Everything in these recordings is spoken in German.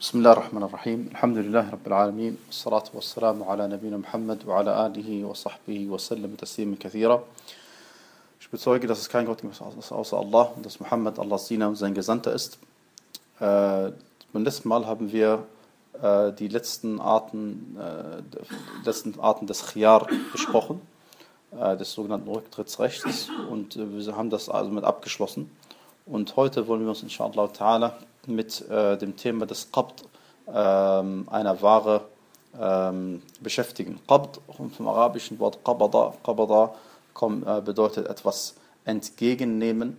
بسم الله الرحمن الرحيم الحمد لله رب العالمين والصلاة والسلام على نبينا Muhammad وعلى آله وصحبه وسلم تسليما كثيرا Ich bezeuge, dass es kein Gott gibt außer Allah und dass Muhammad Allahs Diener und sein Gesandter ist. Äh, beim letzten Mal haben wir äh, die letzten Arten, äh, letzten Arten des Khiyar besprochen, äh, des sogenannten Rücktrittsrechts und äh, wir haben das also mit abgeschlossen. Und heute wollen wir uns inshallah ta'ala mit äh, dem Thema des Qabd ähm, einer Ware ähm, beschäftigen. Qabd vom arabischen Wort Qabada, Qabada äh, bedeutet etwas entgegennehmen.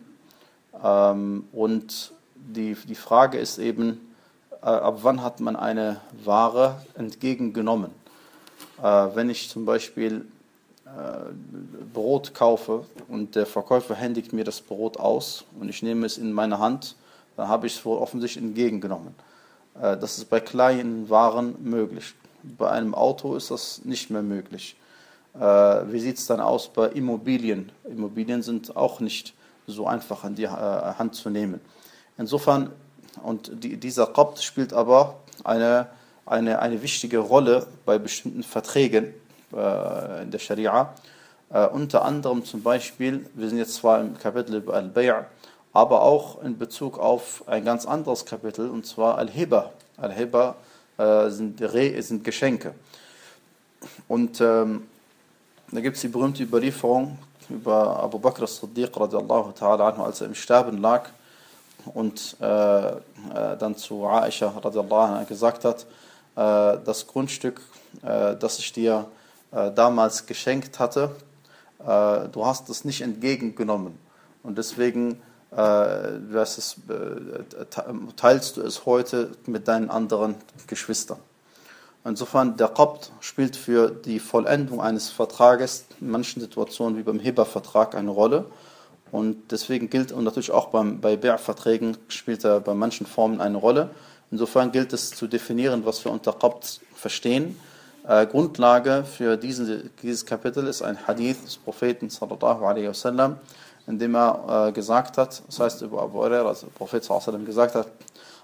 Ähm, und die, die Frage ist eben, äh, ab wann hat man eine Ware entgegengenommen? Äh, wenn ich zum Beispiel äh, Brot kaufe und der Verkäufer händigt mir das Brot aus und ich nehme es in meine Hand, dann habe ich es wohl offensichtlich entgegengenommen. Äh, das ist bei kleinen Waren möglich. Bei einem Auto ist das nicht mehr möglich. Äh, wie sieht es dann aus bei Immobilien? Immobilien sind auch nicht so einfach an die Hand zu nehmen. Insofern, und die, dieser Qabt spielt aber eine, eine, eine wichtige Rolle bei bestimmten Verträgen äh, in der Scharia. Äh, unter anderem zum Beispiel, wir sind jetzt zwar im Kapitel über Al-Bay', aber auch in Bezug auf ein ganz anderes Kapitel, und zwar Al-Hiba. Al-Hiba äh, sind, sind Geschenke. Und ähm, da gibt es die berühmte Überlieferung über Abu Bakr as-Siddiq anhu, als er im Sterben lag und äh, äh, dann zu Aisha anha gesagt hat, äh, das Grundstück, äh, das ich dir äh, damals geschenkt hatte, du hast es nicht entgegengenommen. Und deswegen es, teilst du es heute mit deinen anderen Geschwistern. Insofern, der Qabt spielt für die Vollendung eines Vertrages in manchen Situationen wie beim Heber-Vertrag eine Rolle. Und deswegen gilt, und natürlich auch beim, bei Bär-Verträgen spielt er bei manchen Formen eine Rolle. Insofern gilt es zu definieren, was wir unter Qabt verstehen. Äh, Grundlage für diesen, dieses Kapitel ist ein Hadith des Propheten sallallahu alaihi wasallam, in dem er äh, gesagt hat, das heißt über Abu Hurairah, also der Prophet alaihi gesagt hat,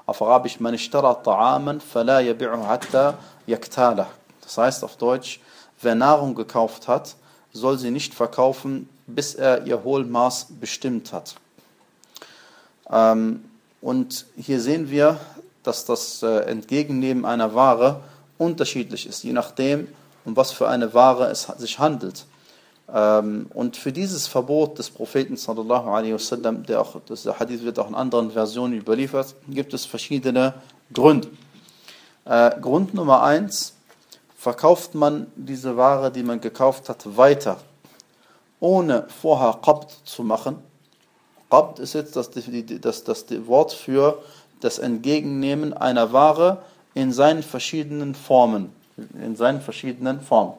auf Arabisch, man ta'aman fala hatta yaktalah. Das heißt auf Deutsch, wer Nahrung gekauft hat, soll sie nicht verkaufen, bis er ihr Hohlmaß bestimmt hat. Ähm, und hier sehen wir, dass das äh, Entgegennehmen einer Ware unterschiedlich ist, je nachdem, um was für eine Ware es sich handelt. Ähm, und für dieses Verbot des Propheten sallallahu alaihi wasallam, der auch das Hadith wird auch in anderen Versionen überliefert, gibt es verschiedene Gründe. Äh, Grund Nummer eins: Verkauft man diese Ware, die man gekauft hat, weiter, ohne vorher Qabd zu machen. Qabd ist jetzt das, das, das, das Wort für das Entgegennehmen einer Ware, in seinen verschiedenen Formen. In seinen verschiedenen Formen.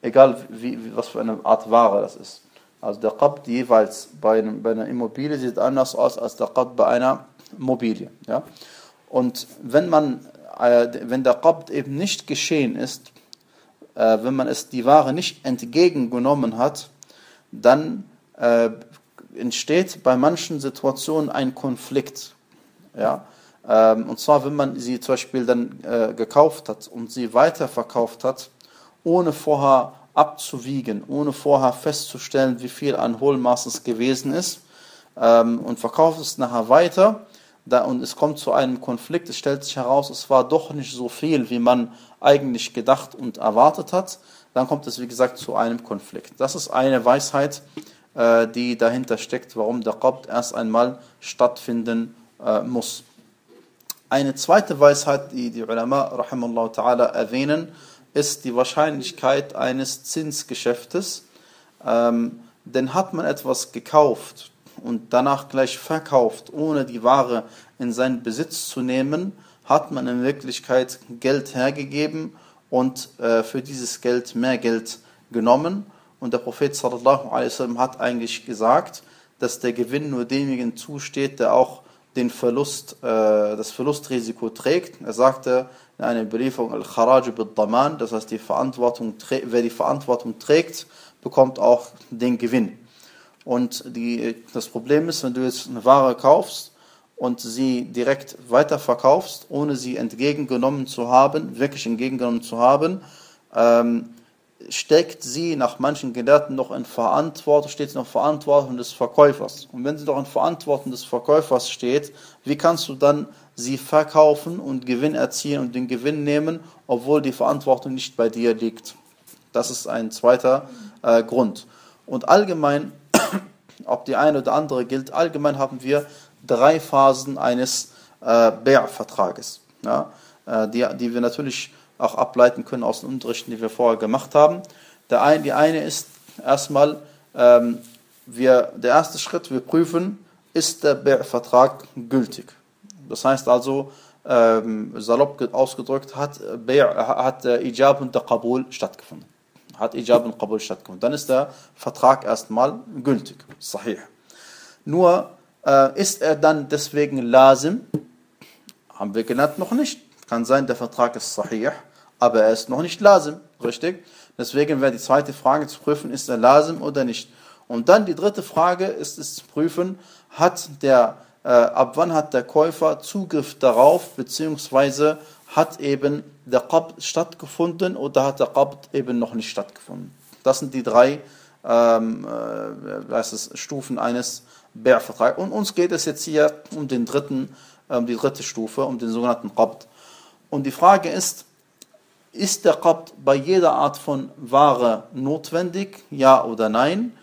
Egal, wie, was für eine Art Ware das ist. Also der Qabd jeweils bei, einem, bei einer Immobilie sieht anders aus als der Qabd bei einer Immobilie. Ja? Und wenn man, äh, wenn der Qabd eben nicht geschehen ist, äh, wenn man es die Ware nicht entgegengenommen hat, dann äh, entsteht bei manchen Situationen ein Konflikt. Ja? Ähm, und zwar, wenn man sie zum Beispiel dann äh, gekauft hat und sie weiterverkauft hat, ohne vorher abzuwiegen, ohne vorher festzustellen, wie viel an Hohlmaß es gewesen ist, ähm, und verkauft es nachher weiter, da, und es kommt zu einem Konflikt, es stellt sich heraus, es war doch nicht so viel, wie man eigentlich gedacht und erwartet hat, dann kommt es, wie gesagt, zu einem Konflikt. Das ist eine Weisheit, äh, die dahinter steckt, warum der Qabd erst einmal stattfinden äh, muss. Eine zweite Weisheit, die die Ulama ta'ala erwähnen, ist die Wahrscheinlichkeit eines Zinsgeschäftes. Ähm, denn hat man etwas gekauft und danach gleich verkauft, ohne die Ware in seinen Besitz zu nehmen, hat man in Wirklichkeit Geld hergegeben und äh, für dieses Geld mehr Geld genommen. Und der Prophet sallallahu hat eigentlich gesagt, dass der Gewinn nur demjenigen zusteht, der auch den Verlust, äh, das Verlustrisiko trägt. Er sagte in einer Überlieferung, Al-Kharaj daman das heißt, die Verantwortung, wer die Verantwortung trägt, bekommt auch den Gewinn. Und die, das Problem ist, wenn du jetzt eine Ware kaufst und sie direkt weiterverkaufst, ohne sie entgegengenommen zu haben, wirklich entgegengenommen zu haben, ähm, steckt sie nach manchen Gelehrten noch in Verantwortung, steht sie noch Verantwortung des Verkäufers. Und wenn sie doch in Verantwortung des Verkäufers steht, wie kannst du dann sie verkaufen und Gewinn erzielen und den Gewinn nehmen, obwohl die Verantwortung nicht bei dir liegt? Das ist ein zweiter äh, Grund. Und allgemein, ob die eine oder andere gilt, allgemein haben wir drei Phasen eines äh, Bär-Vertrages, ja, äh, die, die wir natürlich auch ableiten können aus den Unterrichten, die wir vorher gemacht haben. Der ein, die eine ist erstmal, ähm, wir, der erste Schritt, wir prüfen, ist der Bär-Vertrag gültig. Das heißt also, ähm, salopp ausgedrückt, hat, hat der Ijab und der Qabul stattgefunden. Hat Ijab und Qabul stattgefunden. Dann ist der Vertrag erstmal gültig, sahih. Nur äh, ist er dann deswegen lazim? Haben wir genannt noch nicht. Kann sein, der Vertrag ist sahih aber er ist noch nicht lazim, richtig? Deswegen wäre die zweite Frage zu prüfen, ist er lazim oder nicht. Und dann die dritte Frage ist es zu prüfen, hat der, äh, ab wann hat der Käufer Zugriff darauf, beziehungsweise hat eben der Qabd stattgefunden oder hat der Qabd eben noch nicht stattgefunden. Das sind die drei ähm, äh, es, Stufen eines Bärvertrags. Und uns geht es jetzt hier um den dritten, um die dritte Stufe, um den sogenannten Qabd. Und die Frage ist, ist der Qabd bei jeder Art von Ware notwendig, ja oder nein?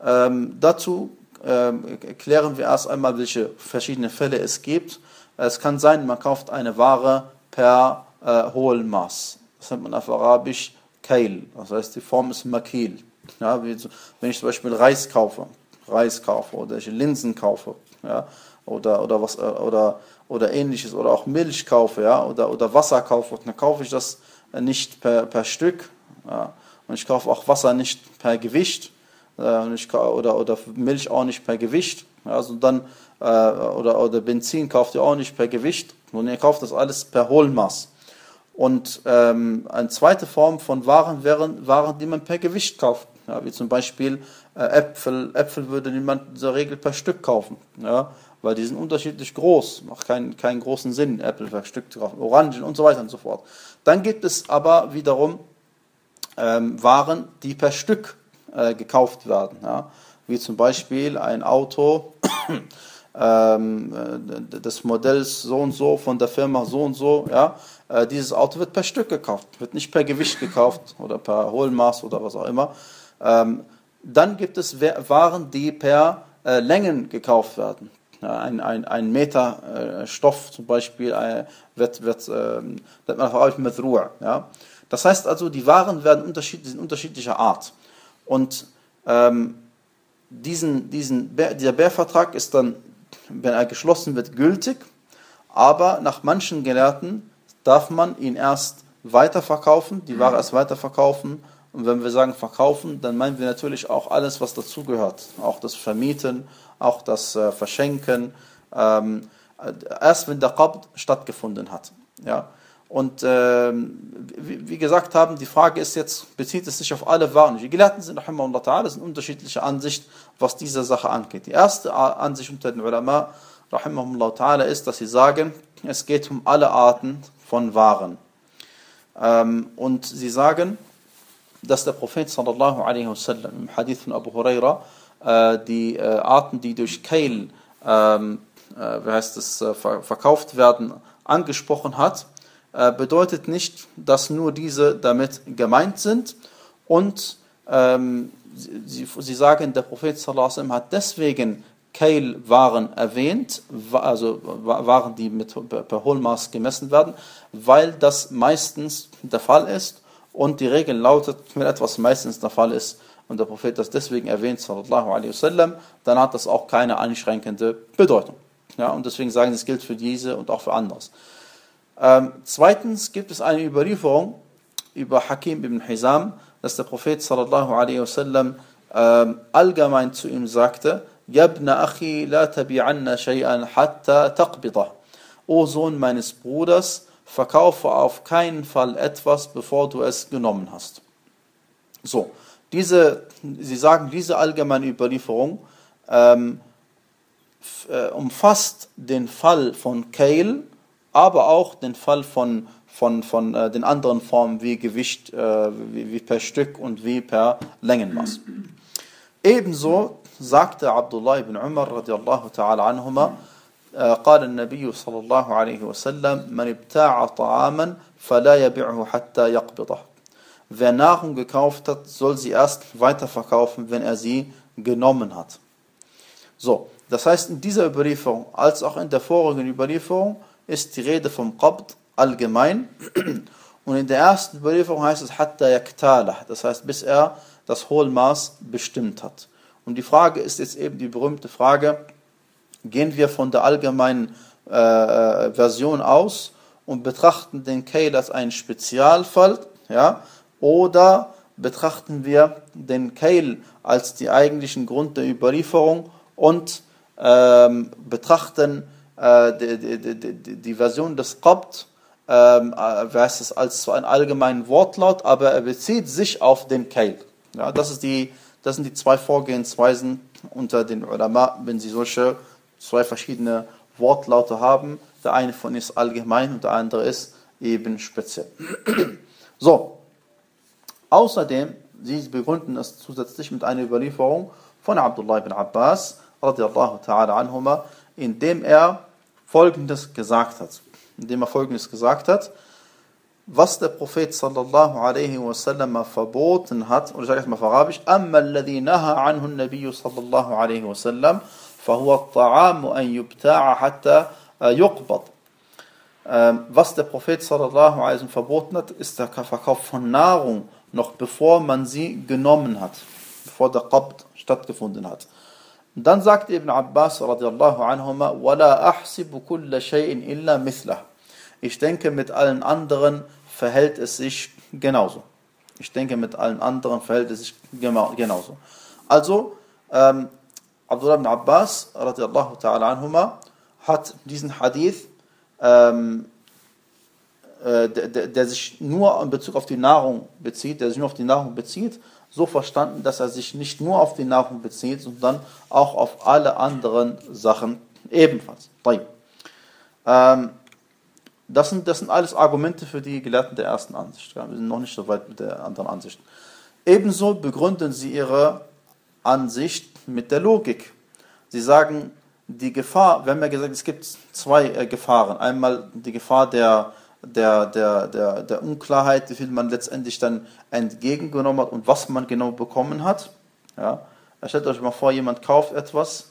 Ähm, dazu ähm, klären wir erst einmal, welche verschiedenen Fälle es gibt. Es kann sein, man kauft eine Ware per äh, Hohlmaß. Das nennt man auf Arabisch Kail. Das heißt, die Form ist Makil. Ja, wenn ich zum Beispiel Reis kaufe, Reis kaufe oder ich Linsen kaufe, ja, oder, oder, was, äh, oder, oder ähnliches, oder auch Milch kaufe, ja, oder, oder Wasser kaufe, dann kaufe ich das nicht per, per Stück. Ja. Und ich kaufe auch Wasser nicht per Gewicht. Äh, und ich, oder, oder Milch auch nicht per Gewicht. Also dann, äh, oder, oder Benzin kauft ihr auch nicht per Gewicht. Und ihr kauft das alles per Hohlmaß. Und ähm, eine zweite Form von Waren wären Waren, die man per Gewicht kauft. Ja, wie zum Beispiel äh, Äpfel. Äpfel würde niemand in der Regel per Stück kaufen. Ja, weil die sind unterschiedlich groß, macht keinen, keinen großen Sinn, Äpfel per Stück zu kaufen, Orangen und so weiter und so fort. Dann gibt es aber wiederum ähm, Waren, die per Stück äh, gekauft werden, ja? wie zum Beispiel ein Auto ähm, äh, des Modells so und so von der Firma so und so, ja, äh, dieses Auto wird per Stück gekauft, wird nicht per Gewicht gekauft oder per Hohlmaß oder was auch immer. Ähm, dann gibt es Waren, die per äh, Längen gekauft werden ein, ein, ein Meter äh, Stoff zum Beispiel äh, wird, wird, äh, wird man auf Ruhe. Ja? Das heißt also, die Waren werden unterschied, sind unterschiedlicher Art. Und ähm, diesen, diesen, dieser Bärvertrag ist dann, wenn er geschlossen wird, gültig, aber nach manchen Gelehrten darf man ihn erst weiterverkaufen, die Ware erst weiterverkaufen. Und wenn wir sagen verkaufen, dann meinen wir natürlich auch alles, was dazugehört. Auch das Vermieten, auch das äh, Verschenken, ähm, erst wenn der Qabd stattgefunden hat. Ja? Und ähm, wie, wie, gesagt haben, die Frage ist jetzt, bezieht es sich auf alle Waren? Die Gelehrten sind, rahimahullah sind unterschiedliche Ansicht, was diese Sache angeht. Die erste Ansicht unter den Ulama, rahimahullah ist, dass sie sagen, es geht um alle Arten von Waren. Ähm, und sie sagen, dass der Prophet sallallahu alaihi wasallam im Hadith von Abu Huraira äh, die äh, Arten, die durch Kail, ähm, äh, wie heißt es, verkauft werden, angesprochen hat, bedeutet nicht, dass nur diese damit gemeint sind. Und ähm, sie, sie sagen, der Prophet sallallahu hat deswegen Kail-Waren erwähnt, also Waren, die mit, per Hohlmaß gemessen werden, weil das meistens der Fall ist und die Regel lautet, wenn etwas meistens der Fall ist, und der Prophet das deswegen erwähnt, sallallahu alaihi wasallam, dann hat das auch keine einschränkende Bedeutung. Ja, und deswegen sagen sie, es gilt für diese und auch für anderes. Ähm, zweitens gibt es eine Überlieferung über Hakim ibn Hizam, dass der Prophet sallallahu alaihi wasallam ähm, allgemein zu ihm sagte, Yabna achi la tabi'anna shay'an hatta taqbidah. O Sohn meines Bruders, verkaufe auf keinen Fall etwas, bevor du es genommen hast. So, diese, sie sagen, diese allgemeine Überlieferung ähm, äh, umfasst den Fall von Kail, aber auch den Fall von, von, von äh, den anderen Formen wie Gewicht, äh, wie, wie per Stück und wie per Längenmaß. Ebenso sagte Abdullah ibn Umar radiallahu ta'ala anhuma, قال النبي صلى الله عليه وسلم من ابتاع طعاما فلا يبيعه حتى يقبضه Wer Nahrung gekauft hat, soll sie erst weiterverkaufen, wenn er sie genommen hat. So, das heißt, in dieser Überlieferung, als auch in der vorigen Überlieferung, ist die Rede vom Qabd allgemein. Und in der ersten Überlieferung heißt es hatta yaktalah, das heißt, bis er das Hohlmaß bestimmt hat. Und die Frage ist jetzt eben die berühmte Frage, gehen wir von der allgemeinen äh, äh, Version aus und betrachten den Keil als einen Spezialfall, ja, oder betrachten wir den Keil als die eigentlichen Grund der Überlieferung und ähm, betrachten die, die, die, die, Version des Qabd ähm, äh, es als zwar einen allgemeinen Wortlaut, aber er bezieht sich auf den Keil. Ja, das, ist die, das sind die zwei Vorgehensweisen unter den Ulama, wenn sie solche zwei verschiedene Wortlaute haben. Der eine von ist allgemein und der andere ist eben speziell. So, außerdem, sie begründen es zusätzlich mit einer Überlieferung von Abdullah ibn Abbas, radiallahu ta'ala anhuma, indem er Folgendes gesagt hat. Indem er Folgendes gesagt hat, was der Prophet sallallahu alaihi wasallam verboten hat, oder ich sage es mal auf Arabisch, أَمَّا الَّذِي نَهَى عَنْهُ النَّبِيُّ صلى الله عليه وسلم فهو الطعام أن يبتاع حتى يقبض. Was der Prophet sallallahu alaihi wasallam verboten hat, ist der Verkauf von Nahrung, noch bevor man sie genommen hat, bevor der Qabd stattgefunden hat. Und dann sagt Ibn Abbas radiallahu anhuma, وَلَا أَحْسِبُ كُلَّ شَيْءٍ إِلَّا مِثْلَهُ Ich denke, mit allen anderen verhält es sich genauso. Ich denke, mit allen anderen verhält es sich genauso. Also, ähm, Abdullah ibn Abbas radiallahu ta'ala anhuma hat diesen Hadith, ähm, äh, der, der, sich nur in Bezug auf die Nahrung bezieht, der sich nur auf die Nahrung bezieht, so verstanden, dass er sich nicht nur auf die Nahrung bezieht, sondern auch auf alle anderen Sachen ebenfalls. Ähm, das, sind, das sind alles Argumente für die Gelehrten der ersten Ansicht. Wir sind noch nicht so weit mit der anderen Ansicht. Ebenso begründen sie ihre Ansicht mit der Logik. Sie sagen, die Gefahr, wir haben ja gesagt, es gibt zwei äh, Gefahren. Einmal die Gefahr der, der, der, der, der Unklarheit, wie viel man letztendlich dann entgegengenommen hat und was man genau bekommen hat. Ja. Stellt euch mal vor, jemand kauft etwas,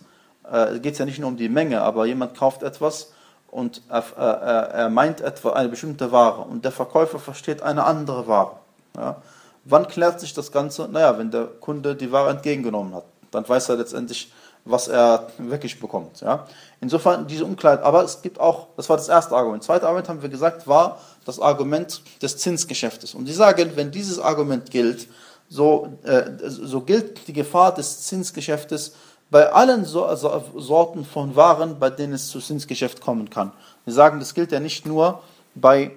äh, geht ja nicht nur um die Menge, aber jemand kauft etwas und er, er, er meint etwa eine bestimmte Ware und der Verkäufer versteht eine andere Ware. Ja. Wann klärt sich das Ganze? Naja, wenn der Kunde die Ware entgegengenommen hat dann weiß er letztendlich, was er wirklich bekommt. Ja? Insofern diese Unklarheit. Aber es gibt auch, das war das erste Argument. Das zweite Argument haben wir gesagt, war das Argument des Zinsgeschäftes. Und die sagen, wenn dieses Argument gilt, so, äh, so gilt die Gefahr des Zinsgeschäftes bei allen so, so, Sorten von Waren, bei denen es zu Zinsgeschäft kommen kann. Wir sagen, das gilt ja nicht nur bei,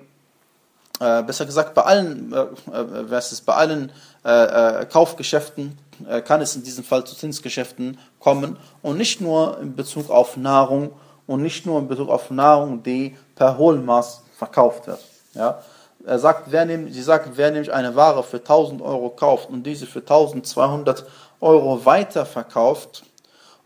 äh, besser gesagt, bei allen, äh, äh, was ist, bei allen äh, äh, Kaufgeschäften, kann es in diesem Fall zu Zinsgeschäften kommen und nicht nur in Bezug auf Nahrung und nicht nur in Bezug auf Nahrung, die per Hohlmaß verkauft wird. Ja? Er sagt, wer nehm, sie sagt, wer nämlich eine Ware für 1000 Euro kauft und diese für 1200 Euro weiterverkauft,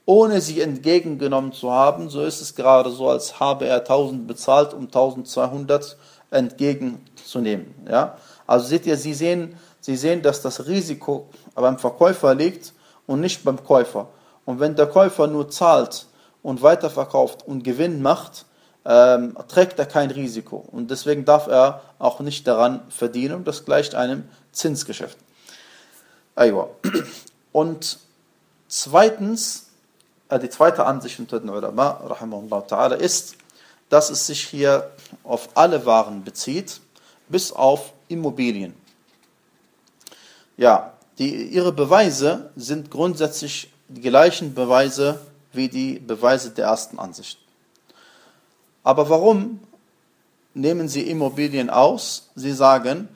ohne sie entgegengenommen zu haben, so ist es gerade so, als habe er 1000 bezahlt, um 1200 entgegenzunehmen. Ja? Also seht ihr, Sie sehen, Sie sehen, dass das Risiko beim Verkäufer liegt und nicht beim Käufer. Und wenn der Käufer nur zahlt und weiterverkauft und Gewinn macht, ähm, trägt er kein Risiko. Und deswegen darf er auch nicht daran verdienen. Das gleicht einem Zinsgeschäft. Und zweitens, äh, die zweite Ansicht unter den Ulama, ist, dass es sich hier auf alle Waren bezieht, bis auf Immobilien. Ja, die, ihre Beweise sind grundsätzlich die gleichen Beweise wie die Beweise der ersten Ansicht. Aber warum nehmen sie Immobilien aus? Sie sagen,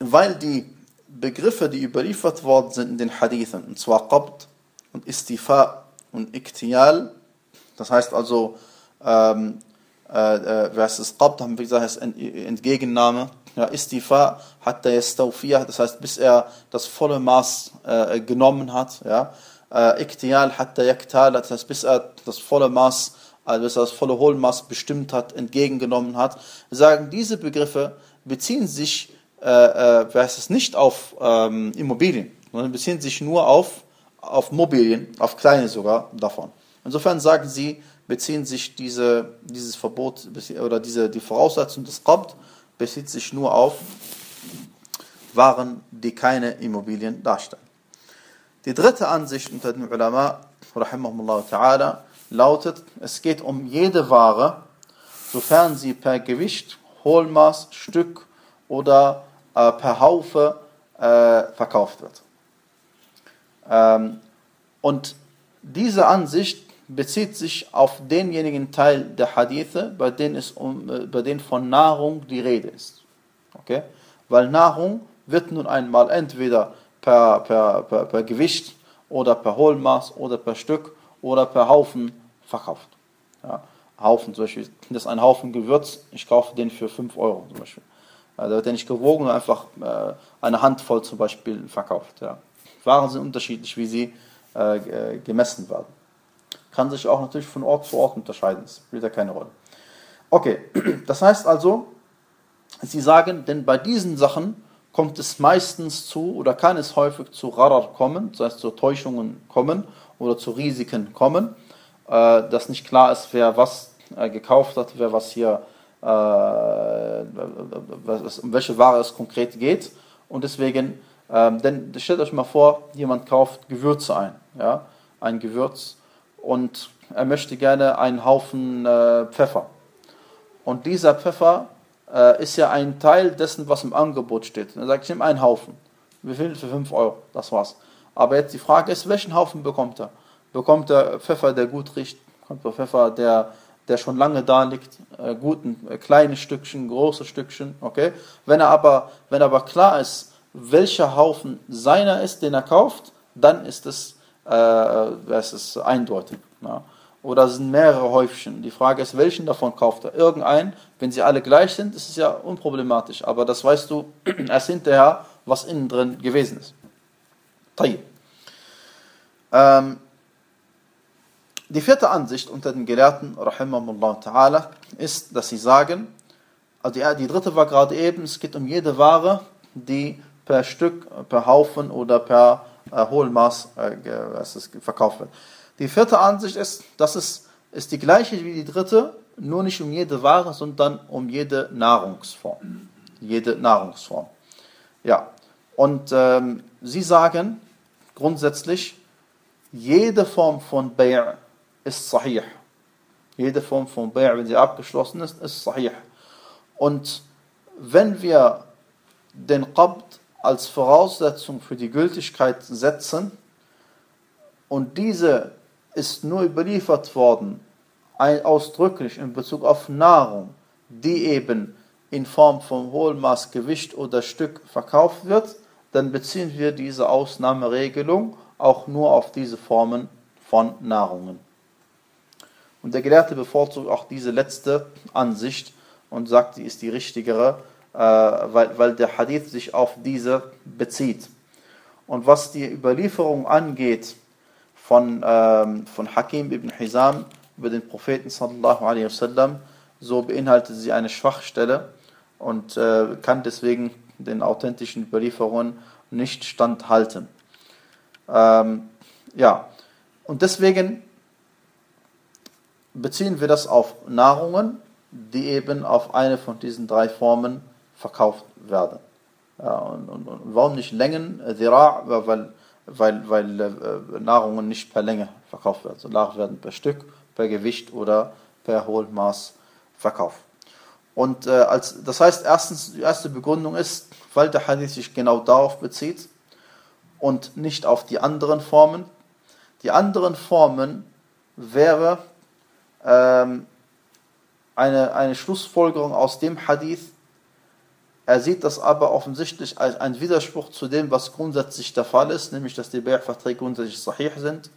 weil die Begriffe, die überliefert worden sind in den Hadithen, und zwar Qabd und Istifa und Iktiyal, Das heißt also, ähm, äh, äh, wer es Qabd, haben wir gesagt, heißt Entgegennahme. Ja, Istifa hat der Yastawfiyah, das heißt, bis er das volle Maß äh, genommen hat. Ja. Äh, Iktial hat der Yaktal, das heißt, bis er das volle Maß, also bis er das volle Hohlmaß bestimmt hat, entgegengenommen hat. Sagen, diese Begriffe beziehen sich, äh, äh, heißt es, nicht auf ähm, Immobilien, sondern beziehen sich nur auf, auf Mobilien, auf kleine sogar davon. Insofern sagen sie, beziehen sich diese, dieses Verbot oder diese, die Voraussetzung des Qabd bezieht sich nur auf Waren, die keine Immobilien darstellen. Die dritte Ansicht unter den Ulama, rahimahumullah ta'ala, lautet, es geht um jede Ware, sofern sie per Gewicht, Hohlmaß, Stück oder äh, per Haufe äh, verkauft wird. Ähm, und diese Ansicht bezieht sich auf denjenigen Teil der Hadithe, bei denen, es um, äh, bei denen von Nahrung die Rede ist. Okay? Weil Nahrung wird nun einmal entweder per, per, per, per Gewicht oder per Hohlmaß oder per Stück oder per Haufen verkauft. Ja? Haufen zum Beispiel, das ist ein Haufen Gewürz, ich kaufe den für 5 Euro zum Beispiel. Da wird der nicht gewogen einfach äh, eine Handvoll zum Beispiel verkauft. Ja. Waren sind unterschiedlich, wie sie äh, äh gemessen werden kann sich auch natürlich von Ort zu Ort unterscheiden. Das spielt ja keine Rolle. Okay, das heißt also, Sie sagen, denn bei diesen Sachen kommt es meistens zu oder kann es häufig zu Rarar kommen, das heißt zu Täuschungen kommen oder zu Risiken kommen, äh, dass nicht klar ist, wer was äh, gekauft hat, wer was hier, äh, um welche Ware es konkret geht. Und deswegen, ähm, denn stellt euch mal vor, jemand kauft Gewürze ein, ja, ein Gewürz und er möchte gerne einen Haufen äh, Pfeffer. Und dieser Pfeffer äh, ist ja ein Teil dessen, was im Angebot steht. Er sagt, ich nehme einen Haufen. Wie viel? Für 5 Euro. Das war's. Aber jetzt die Frage ist, welchen Haufen bekommt er? Bekommt er Pfeffer, der gut riecht? Bekommt er Pfeffer, der, der schon lange da liegt? Äh, guten, äh, kleine Stückchen, große Stückchen, okay? Wenn er aber, wenn aber klar ist, welcher Haufen seiner ist, den er kauft, dann ist es äh, es ist eindeutig. Ja. Oder sind mehrere Häufchen. Die Frage ist, welchen davon kauft er? Irgendeinen. Wenn sie alle gleich sind, ist es ja unproblematisch. Aber das weißt du erst hinterher, was innen drin gewesen ist. Ähm, die vierte Ansicht unter den Gelehrten, ta'ala, ist, dass sie sagen, also die, die dritte war gerade eben, es geht um jede Ware, die per Stück, per Haufen oder per äh, hohen Maß äh, verkauft wird. Die vierte Ansicht ist, dass es ist die gleiche wie die dritte, nur nicht um jede Ware, sondern um jede Nahrungsform. Jede Nahrungsform. Ja. Und ähm, sie sagen grundsätzlich, jede Form von Bay' ist sahih. Jede Form von Bay', wenn sie abgeschlossen ist, ist sahih. Und wenn wir den Qabd als Voraussetzung für die Gültigkeit setzen. Und diese ist nur überliefert worden, ausdrücklich in Bezug auf Nahrung, die eben in Form von Hohlmaß, Gewicht oder Stück verkauft wird, dann beziehen wir diese Ausnahmeregelung auch nur auf diese Formen von Nahrungen. Und der Gelehrte bevorzugt auch diese letzte Ansicht und sagt, die ist die richtigere, weil, weil der Hadith sich auf diese bezieht. Und was die Überlieferung angeht von, ähm, von Hakim ibn Hizam über den Propheten sallallahu alaihi wasallam, so beinhaltet sie eine Schwachstelle und äh, kann deswegen den authentischen Überlieferungen nicht standhalten. Ähm, ja, und deswegen beziehen wir das auf Nahrungen, die eben auf eine von diesen drei Formen verkauft werden. Und, und, und, warum nicht Längen? Dira, weil, weil, weil äh, Nahrungen nicht per Länge verkauft werden. So werden per Stück, per Gewicht oder per Hohlmaß verkauft. Und äh, als, das heißt, erstens, die erste Begründung ist, weil der Hadith sich genau darauf bezieht und nicht auf die anderen Formen. Die anderen Formen wäre ähm, eine, eine Schlussfolgerung aus dem Hadith, er sieht das aber offensichtlich als ein Widerspruch zu dem, was grundsätzlich der Fall ist, nämlich dass die Bay'ah-Verträge grundsätzlich sahih sind.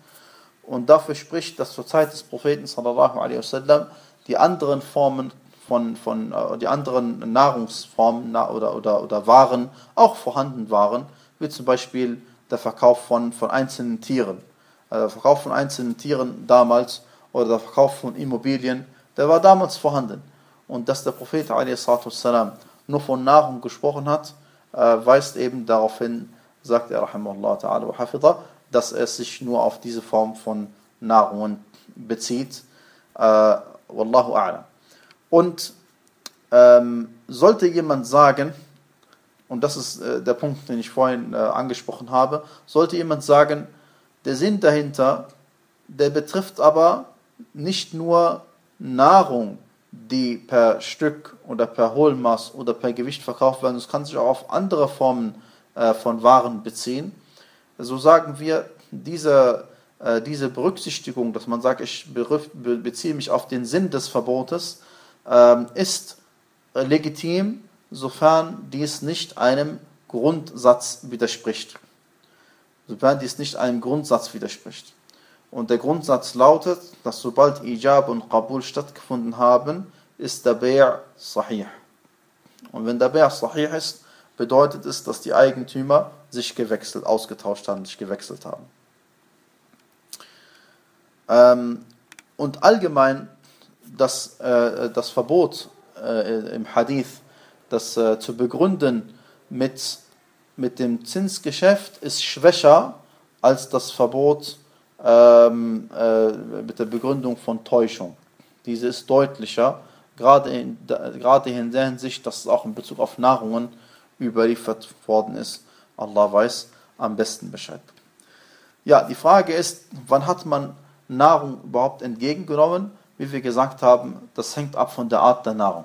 Und dafür spricht, dass zur Zeit des Propheten sallallahu alaihi wasallam die anderen Formen von, von äh, die anderen Nahrungsformen oder, oder, oder Waren auch vorhanden waren, wie zum Beispiel der Verkauf von, von einzelnen Tieren. Also der Verkauf von einzelnen Tieren damals oder der Verkauf von Immobilien, der war damals vorhanden. Und dass der Prophet sallallahu nur von Nahrung gesprochen hat, äh, weist eben darauf hin, sagt er, ta'ala, dass er sich nur auf diese Form von Nahrung bezieht. Äh, wallahu a'lam. Und ähm, sollte jemand sagen, und das ist äh, der Punkt, den ich vorhin äh, angesprochen habe, sollte jemand sagen, der Sinn dahinter, der betrifft aber nicht nur Nahrung, die per Stück oder per Hohlmaß oder per Gewicht verkauft werden, es kann sich auch auf andere Formen äh, von Waren beziehen. So sagen wir, diese, äh, diese Berücksichtigung, dass man sagt, ich beziehe mich auf den Sinn des Verbotes, ähm, ist legitim, sofern dies nicht einem Grundsatz widerspricht. Sofern dies nicht einem Grundsatz widerspricht. Und der Grundsatz lautet, dass sobald Ijab und Qabul stattgefunden haben, ist der Bär sahih. Und wenn der Bär sahih ist, bedeutet es, dass die Eigentümer sich gewechselt, ausgetauscht haben, sich gewechselt haben. Ähm, und allgemein das, äh, das Verbot äh, im Hadith, das äh, zu begründen mit, mit dem Zinsgeschäft, ist schwächer als das Verbot ähm, äh, mit der Begründung von Täuschung. Diese ist deutlicher, gerade in, gerade in der Hinsicht, dass es auch in Bezug auf Nahrungen überliefert worden ist. Allah weiß am besten Bescheid. Ja, die Frage ist, wann hat man Nahrung überhaupt entgegengenommen? wie wir gesagt haben, das hängt ab von der Art der Nahrung.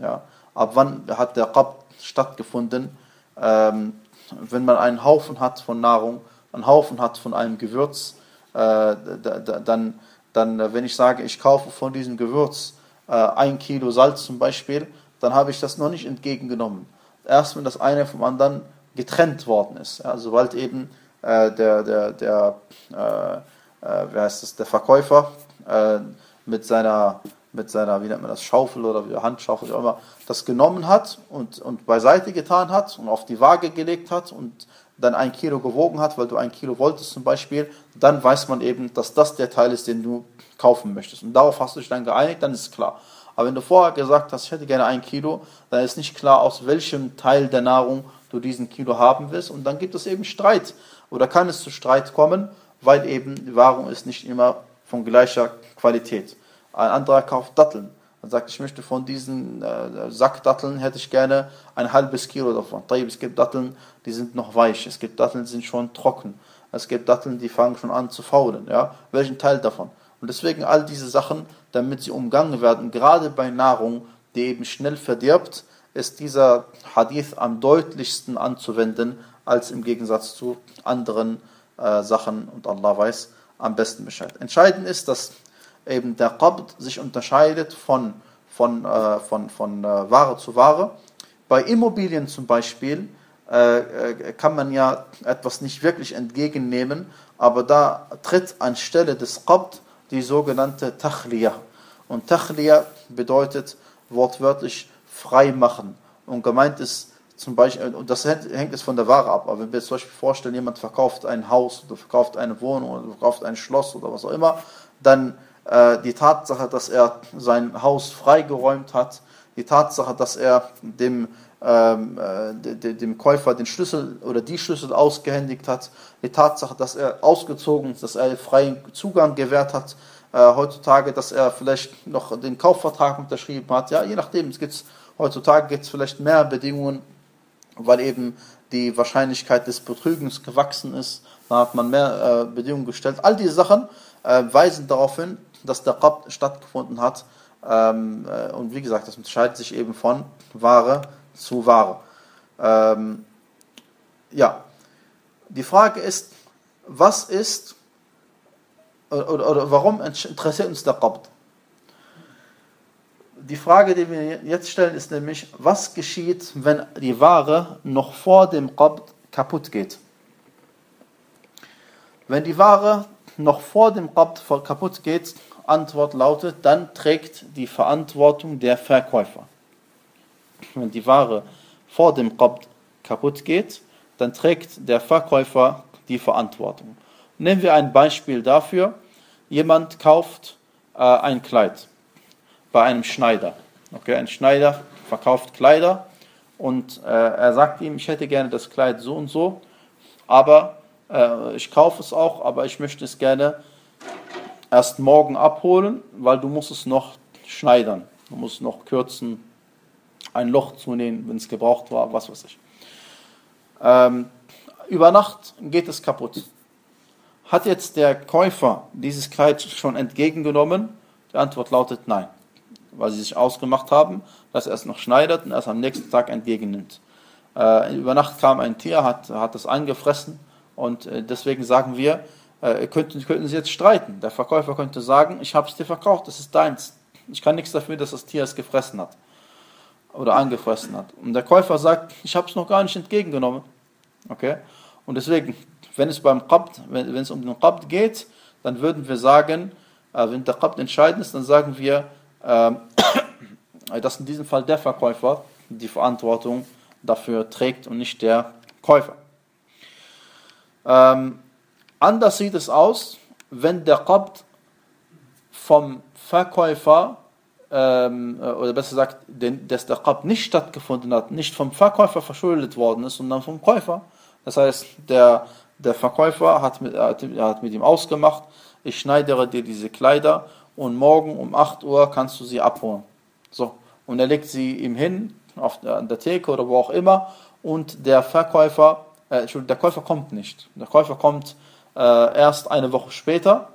Ja. Ab wann hat der Qab stattgefunden? Ähm, wenn man einen Haufen hat von Nahrung, einen Haufen hat von einem Gewürz, dann, dann, wenn ich sage, ich kaufe von diesem Gewürz äh, ein Kilo Salz zum Beispiel, dann habe ich das noch nicht entgegengenommen. Erst wenn das eine vom anderen getrennt worden ist. Ja, sobald eben äh, der, der, der, äh, äh, wie heißt das, der Verkäufer äh, mit seiner, mit seiner, wie nennt man das, Schaufel oder Handschaufel, wie auch immer, das genommen hat und, und beiseite getan hat und auf die Waage gelegt hat und dann ein Kilo gewogen hat, weil du ein Kilo wolltest zum Beispiel, dann weiß man eben, dass das der Teil ist, den du kaufen möchtest. Und darauf hast du dich dann geeinigt, dann ist klar. Aber wenn du vorher gesagt hast, ich hätte gerne ein Kilo, dann ist nicht klar, aus welchem Teil der Nahrung du diesen Kilo haben willst. Und dann gibt es eben Streit. Oder kann es zu Streit kommen, weil eben die Wahrung ist nicht immer von gleicher Qualität. Ein anderer kauft Datteln. Er sagt, ich möchte von diesen äh, Sack Datteln, hätte ich gerne ein halbes Kilo davon. Es gibt Datteln, die sind noch weich. Es gibt Datteln, die sind schon trocken. Es gibt Datteln, die fangen schon an zu faulen. Ja? Welchen Teil davon? Und deswegen all diese Sachen, damit sie umgangen werden, gerade bei Nahrung, die eben schnell verdirbt, ist dieser Hadith am deutlichsten anzuwenden, als im Gegensatz zu anderen äh, Sachen. Und Allah weiß am besten Bescheid. Entscheidend ist, dass eben der Qabd sich unterscheidet von, von, äh, von, von äh, Ware zu Ware. Bei Immobilien zum Beispiel äh, äh, kann man ja etwas nicht wirklich entgegennehmen, aber da tritt anstelle des Qabd die sogenannte Tachliya. Und Tachliya bedeutet wortwörtlich frei machen. Und gemeint ist zum Beispiel, und das hängt jetzt von der Ware ab, aber wenn wir uns zum Beispiel vorstellen, jemand verkauft ein Haus oder verkauft eine Wohnung oder verkauft ein Schloss oder was auch immer, dann die Tatsache, dass er sein Haus freigeräumt hat, die Tatsache, dass er dem, ähm, äh, dem Käufer den Schlüssel oder die Schlüssel ausgehändigt hat, die Tatsache, dass er ausgezogen ist, dass er freien Zugang gewährt hat, äh, heutzutage, dass er vielleicht noch den Kaufvertrag unterschrieben hat, ja, je nachdem, es gibt heutzutage gibt es vielleicht mehr Bedingungen, weil eben die Wahrscheinlichkeit des Betrügens gewachsen ist, da hat man mehr äh, Bedingungen gestellt. All diese Sachen äh, weisen darauf hin, dass der Qab stattgefunden hat. Ähm, äh, und wie gesagt, das unterscheidet sich eben von Ware zu Ware. Ähm, ja, die Frage ist, was ist oder, oder warum interessiert uns der Qabd? Die Frage, die wir jetzt stellen, ist nämlich, was geschieht, wenn die Ware noch vor dem Qabd kaputt geht? Wenn die Ware noch vor dem Qabd kaputt geht, Antwort lautet, dann trägt die Verantwortung der Verkäufer. Wenn die Ware vor dem Qabd kaputt geht, dann trägt der Verkäufer die Verantwortung. Nehmen wir ein Beispiel dafür. Jemand kauft äh, ein Kleid bei einem Schneider. Okay, ein Schneider verkauft Kleider und äh, er sagt ihm, ich hätte gerne das Kleid so und so, aber äh, ich kaufe es auch, aber ich möchte es gerne erst morgen abholen, weil du musst es noch schneidern, du musst es noch kürzen, ein Loch zunähen, wenn es gebraucht war, was weiß ich. Ähm, über Nacht geht es kaputt. Hat jetzt der Käufer dieses Kleid schon entgegengenommen? Die Antwort lautet nein weil sie sich ausgemacht haben, dass er es noch schneidet und erst am nächsten Tag entgegennimmt. Äh, über Nacht kam ein Tier, hat, hat das angefressen und äh, deswegen sagen wir, äh, könnten, könnten sie jetzt streiten. Der Verkäufer könnte sagen, ich habe es dir verkauft, das ist deins. Ich kann nichts dafür, dass das Tier es gefressen hat oder angefressen hat. Und der Käufer sagt, ich habe es noch gar nicht entgegengenommen. Okay? Und deswegen, wenn es beim Qabd, wenn, wenn es um den Qabd geht, dann würden wir sagen, äh, wenn der Qabd entscheidend ist, dann sagen wir, ähm, dass in diesem Fall der Verkäufer die Verantwortung dafür trägt und nicht der Käufer. Ähm, anders sieht es aus, wenn der Qabd vom Verkäufer ähm, oder besser gesagt, dass der Qabd nicht stattgefunden hat, nicht vom Verkäufer verschuldet worden ist, sondern vom Käufer. Das heißt, der, der Verkäufer hat mit, hat mit ihm ausgemacht, ich schneidere dir diese Kleider und morgen um 8 Uhr kannst du sie abholen. So, und er legt sie ihm hin, auf der, an der Theke oder wo auch immer, und der Verkäufer, äh, der Käufer kommt nicht. Der Käufer kommt äh, erst eine Woche später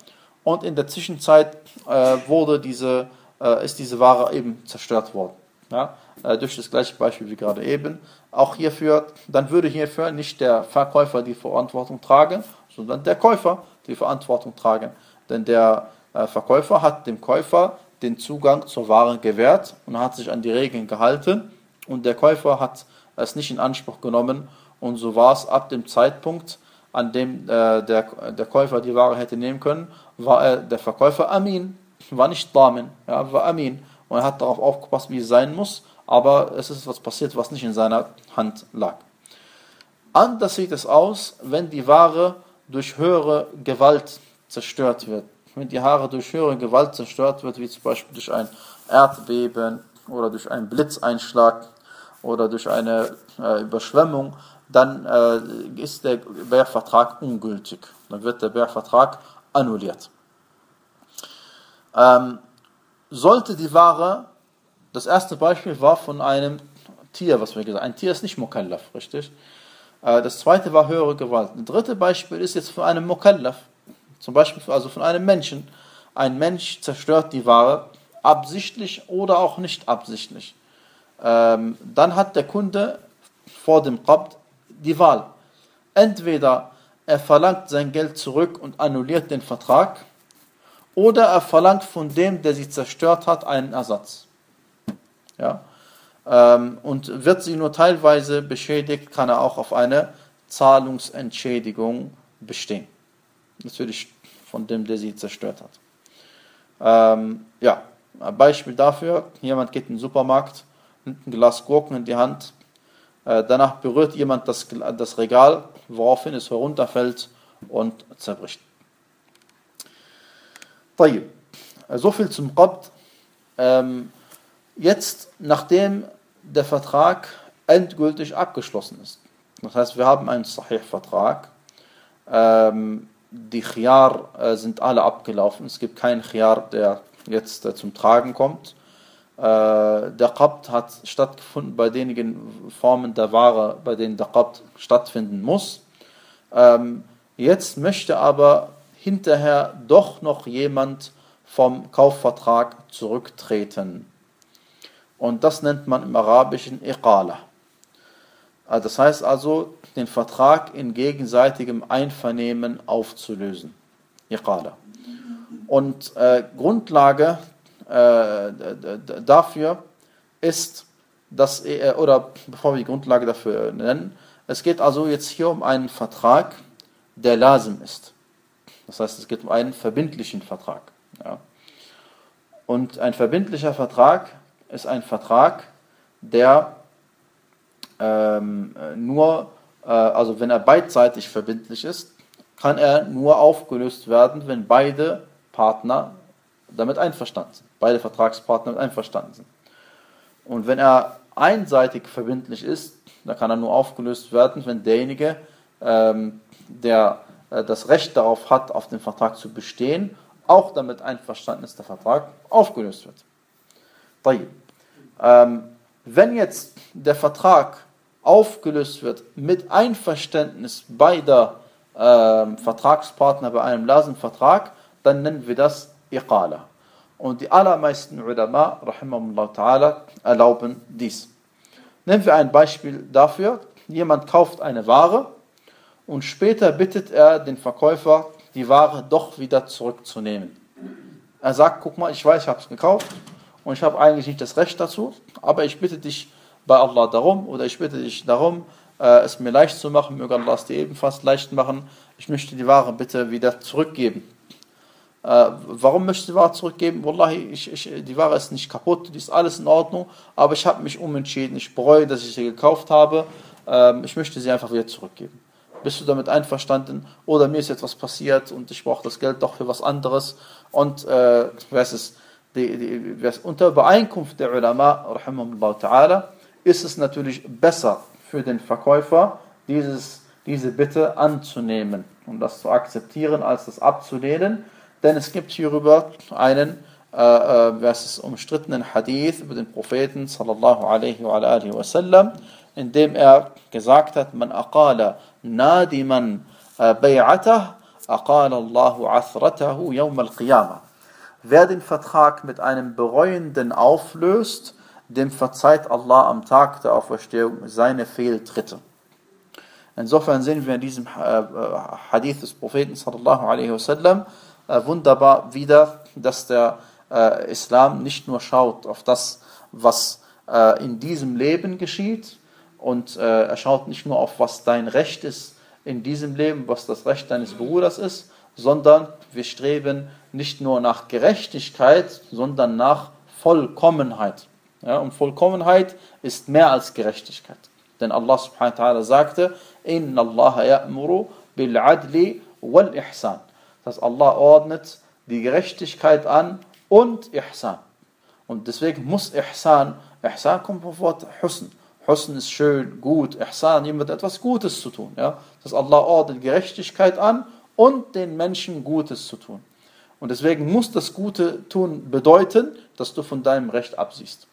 und in der Zwischenzeit äh, wurde diese, äh, ist diese Ware eben zerstört worden. Ja? Äh, durch das gleiche Beispiel wie gerade eben. Auch hierfür, dann würde hierfür nicht der Verkäufer die Verantwortung tragen, sondern der Käufer die Verantwortung tragen. Denn der äh, Verkäufer hat dem Käufer den Zugang zur Ware gewährt und hat sich an die Regeln gehalten und der Käufer hat es nicht in Anspruch genommen und so war es ab dem Zeitpunkt, an dem äh, der, der Käufer die Ware hätte nehmen können, war er der Verkäufer Amin, war nicht Damen, ja, war Amin. Und er hat darauf aufgepasst, wie es sein muss, aber es ist was passiert, was nicht in seiner Hand lag. Anders sieht es aus, wenn die Ware durch höhere Gewalt zerstört wird. Wenn die Haare durch höhere Gewalt zerstört wird, wie zum Beispiel durch ein Erdbeben oder durch einen Blitzeinschlag oder durch eine äh, Überschwemmung, dann äh, ist der Bärvertrag ungültig. Dann wird der Bärvertrag annulliert. Ähm, sollte die Ware, das erste Beispiel war von einem Tier, was wir gesagt haben. Ein Tier ist nicht Mukallaf, richtig? Äh, das zweite war höhere Gewalt. Das dritte Beispiel ist jetzt von einem Mukallaf. Zum Beispiel also von einem Menschen. Ein Mensch zerstört die Ware absichtlich oder auch nicht absichtlich. Ähm, dann hat der Kunde vor dem Qabd die Wahl. Entweder er verlangt sein Geld zurück und annulliert den Vertrag, oder er verlangt von dem, der sie zerstört hat, einen Ersatz. Ja? Ähm, und wird sie nur teilweise beschädigt, kann er auch auf eine Zahlungsentschädigung bestehen. Natürlich von dem, der sie zerstört hat. Ähm, ja, ein Beispiel dafür, jemand geht in den Supermarkt, nimmt ein Glas Gurken in die Hand, danach berührt jemand das, das Regal, woraufhin es herunterfällt und zerbricht. So viel zum Qabd. Ähm, jetzt, nachdem der Vertrag endgültig abgeschlossen ist, das heißt, wir haben einen Sahih-Vertrag, ähm, die Khiyar äh, sind alle abgelaufen. Es gibt keinen Khiyar, der jetzt äh, zum Tragen kommt. Äh, der Qabd hat stattgefunden bei denjenigen Formen der Ware, bei denen der Qabd stattfinden muss. Ähm, jetzt möchte aber hinterher doch noch jemand vom Kaufvertrag zurücktreten. Und das nennt man im Arabischen Iqala. Äh, das heißt also, den Vertrag in gegenseitigem Einvernehmen aufzulösen. Iqala. Und äh, Grundlage äh, dafür ist, dass, äh, oder bevor wir die Grundlage dafür nennen, es geht also jetzt hier um einen Vertrag, der lasim ist. Das heißt, es geht um einen verbindlichen Vertrag. Ja. Und ein verbindlicher Vertrag ist ein Vertrag, der ähm, nur, äh, also wenn er beidseitig verbindlich ist, kann er nur aufgelöst werden, wenn beide Partner damit einverstanden sind. Beide Vertragspartner damit einverstanden sind. Und wenn er einseitig verbindlich ist, dann kann er nur aufgelöst werden, wenn derjenige, ähm, der äh, das Recht darauf hat, auf den Vertrag zu bestehen, auch damit einverstanden ist, der Vertrag aufgelöst wird. Ähm, wenn jetzt der Vertrag aufgelöst wird mit Einverständnis beider ähm, Vertragspartner bei einem Lasenvertrag, dann nennen wir das Iqala. Und die allermeisten Ulama, rahimahullah ta'ala, erlauben dies. Nehmen wir ein Beispiel dafür. Jemand kauft eine Ware und später bittet er den Verkäufer, die Ware doch wieder zurückzunehmen. Er sagt, guck mal, ich weiß, ich habe es gekauft und ich habe eigentlich nicht das Recht dazu, aber ich bitte dich bei Allah darum oder ich bitte dich darum, äh, es mir leicht zu machen, möge Allah es dir ebenfalls leicht machen. Ich möchte die Ware bitte wieder zurückgeben. Äh, warum möchte ich die Ware zurückgeben? Wallahi, ich, ich, die Ware ist nicht kaputt, die ist alles in Ordnung, aber ich habe mich umentschieden. Ich bereue, dass ich sie gekauft habe. Ähm, ich möchte sie einfach wieder zurückgeben. Bist du damit einverstanden? Oder mir ist etwas passiert und ich brauche das Geld doch für was anderes. Und äh, was ist, die, die, was unter Übereinkunft der Ulama, ta'ala, ist es natürlich besser für den Verkäufer, dieses, diese Bitte anzunehmen und das zu akzeptieren, als das abzulehnen denn es gibt hierüber einen äh, äh, ist, umstrittenen Hadith über den Propheten sallallahu alaihi wa alihi wasallam, in dem er gesagt hat, man aqala nadiman äh, bay'atah, aqala Allahu athratahu yawm al-qiyamah. Wer den Vertrag mit einem Bereuenden auflöst, dem verzeiht Allah am Tag der Auferstehung seine Fehltritte. Insofern sehen wir in diesem äh, Hadith des Propheten sallallahu alaihi wasallam, äh, wunderbar wieder, dass der äh, Islam nicht nur schaut auf das, was äh, in diesem Leben geschieht, und äh, er schaut nicht nur auf, was dein Recht ist in diesem Leben, was das Recht deines Bruders ist, sondern wir streben nicht nur nach Gerechtigkeit, sondern nach Vollkommenheit. Ja, und Vollkommenheit ist mehr als Gerechtigkeit. Denn Allah subhanahu wa ta'ala sagte, Inna Allah ya'muru bil adli wal ihsan dass Allah ordnet die Gerechtigkeit an und Ihsan. Und deswegen muss Ihsan, Ihsan kommt vom Wort Husn. Husn ist schön, gut. Ihsan, jemand etwas Gutes zu tun. Ja? Dass Allah ordnet Gerechtigkeit an und den Menschen Gutes zu tun. Und deswegen muss das Gute tun bedeuten, dass du von deinem Recht absiehst.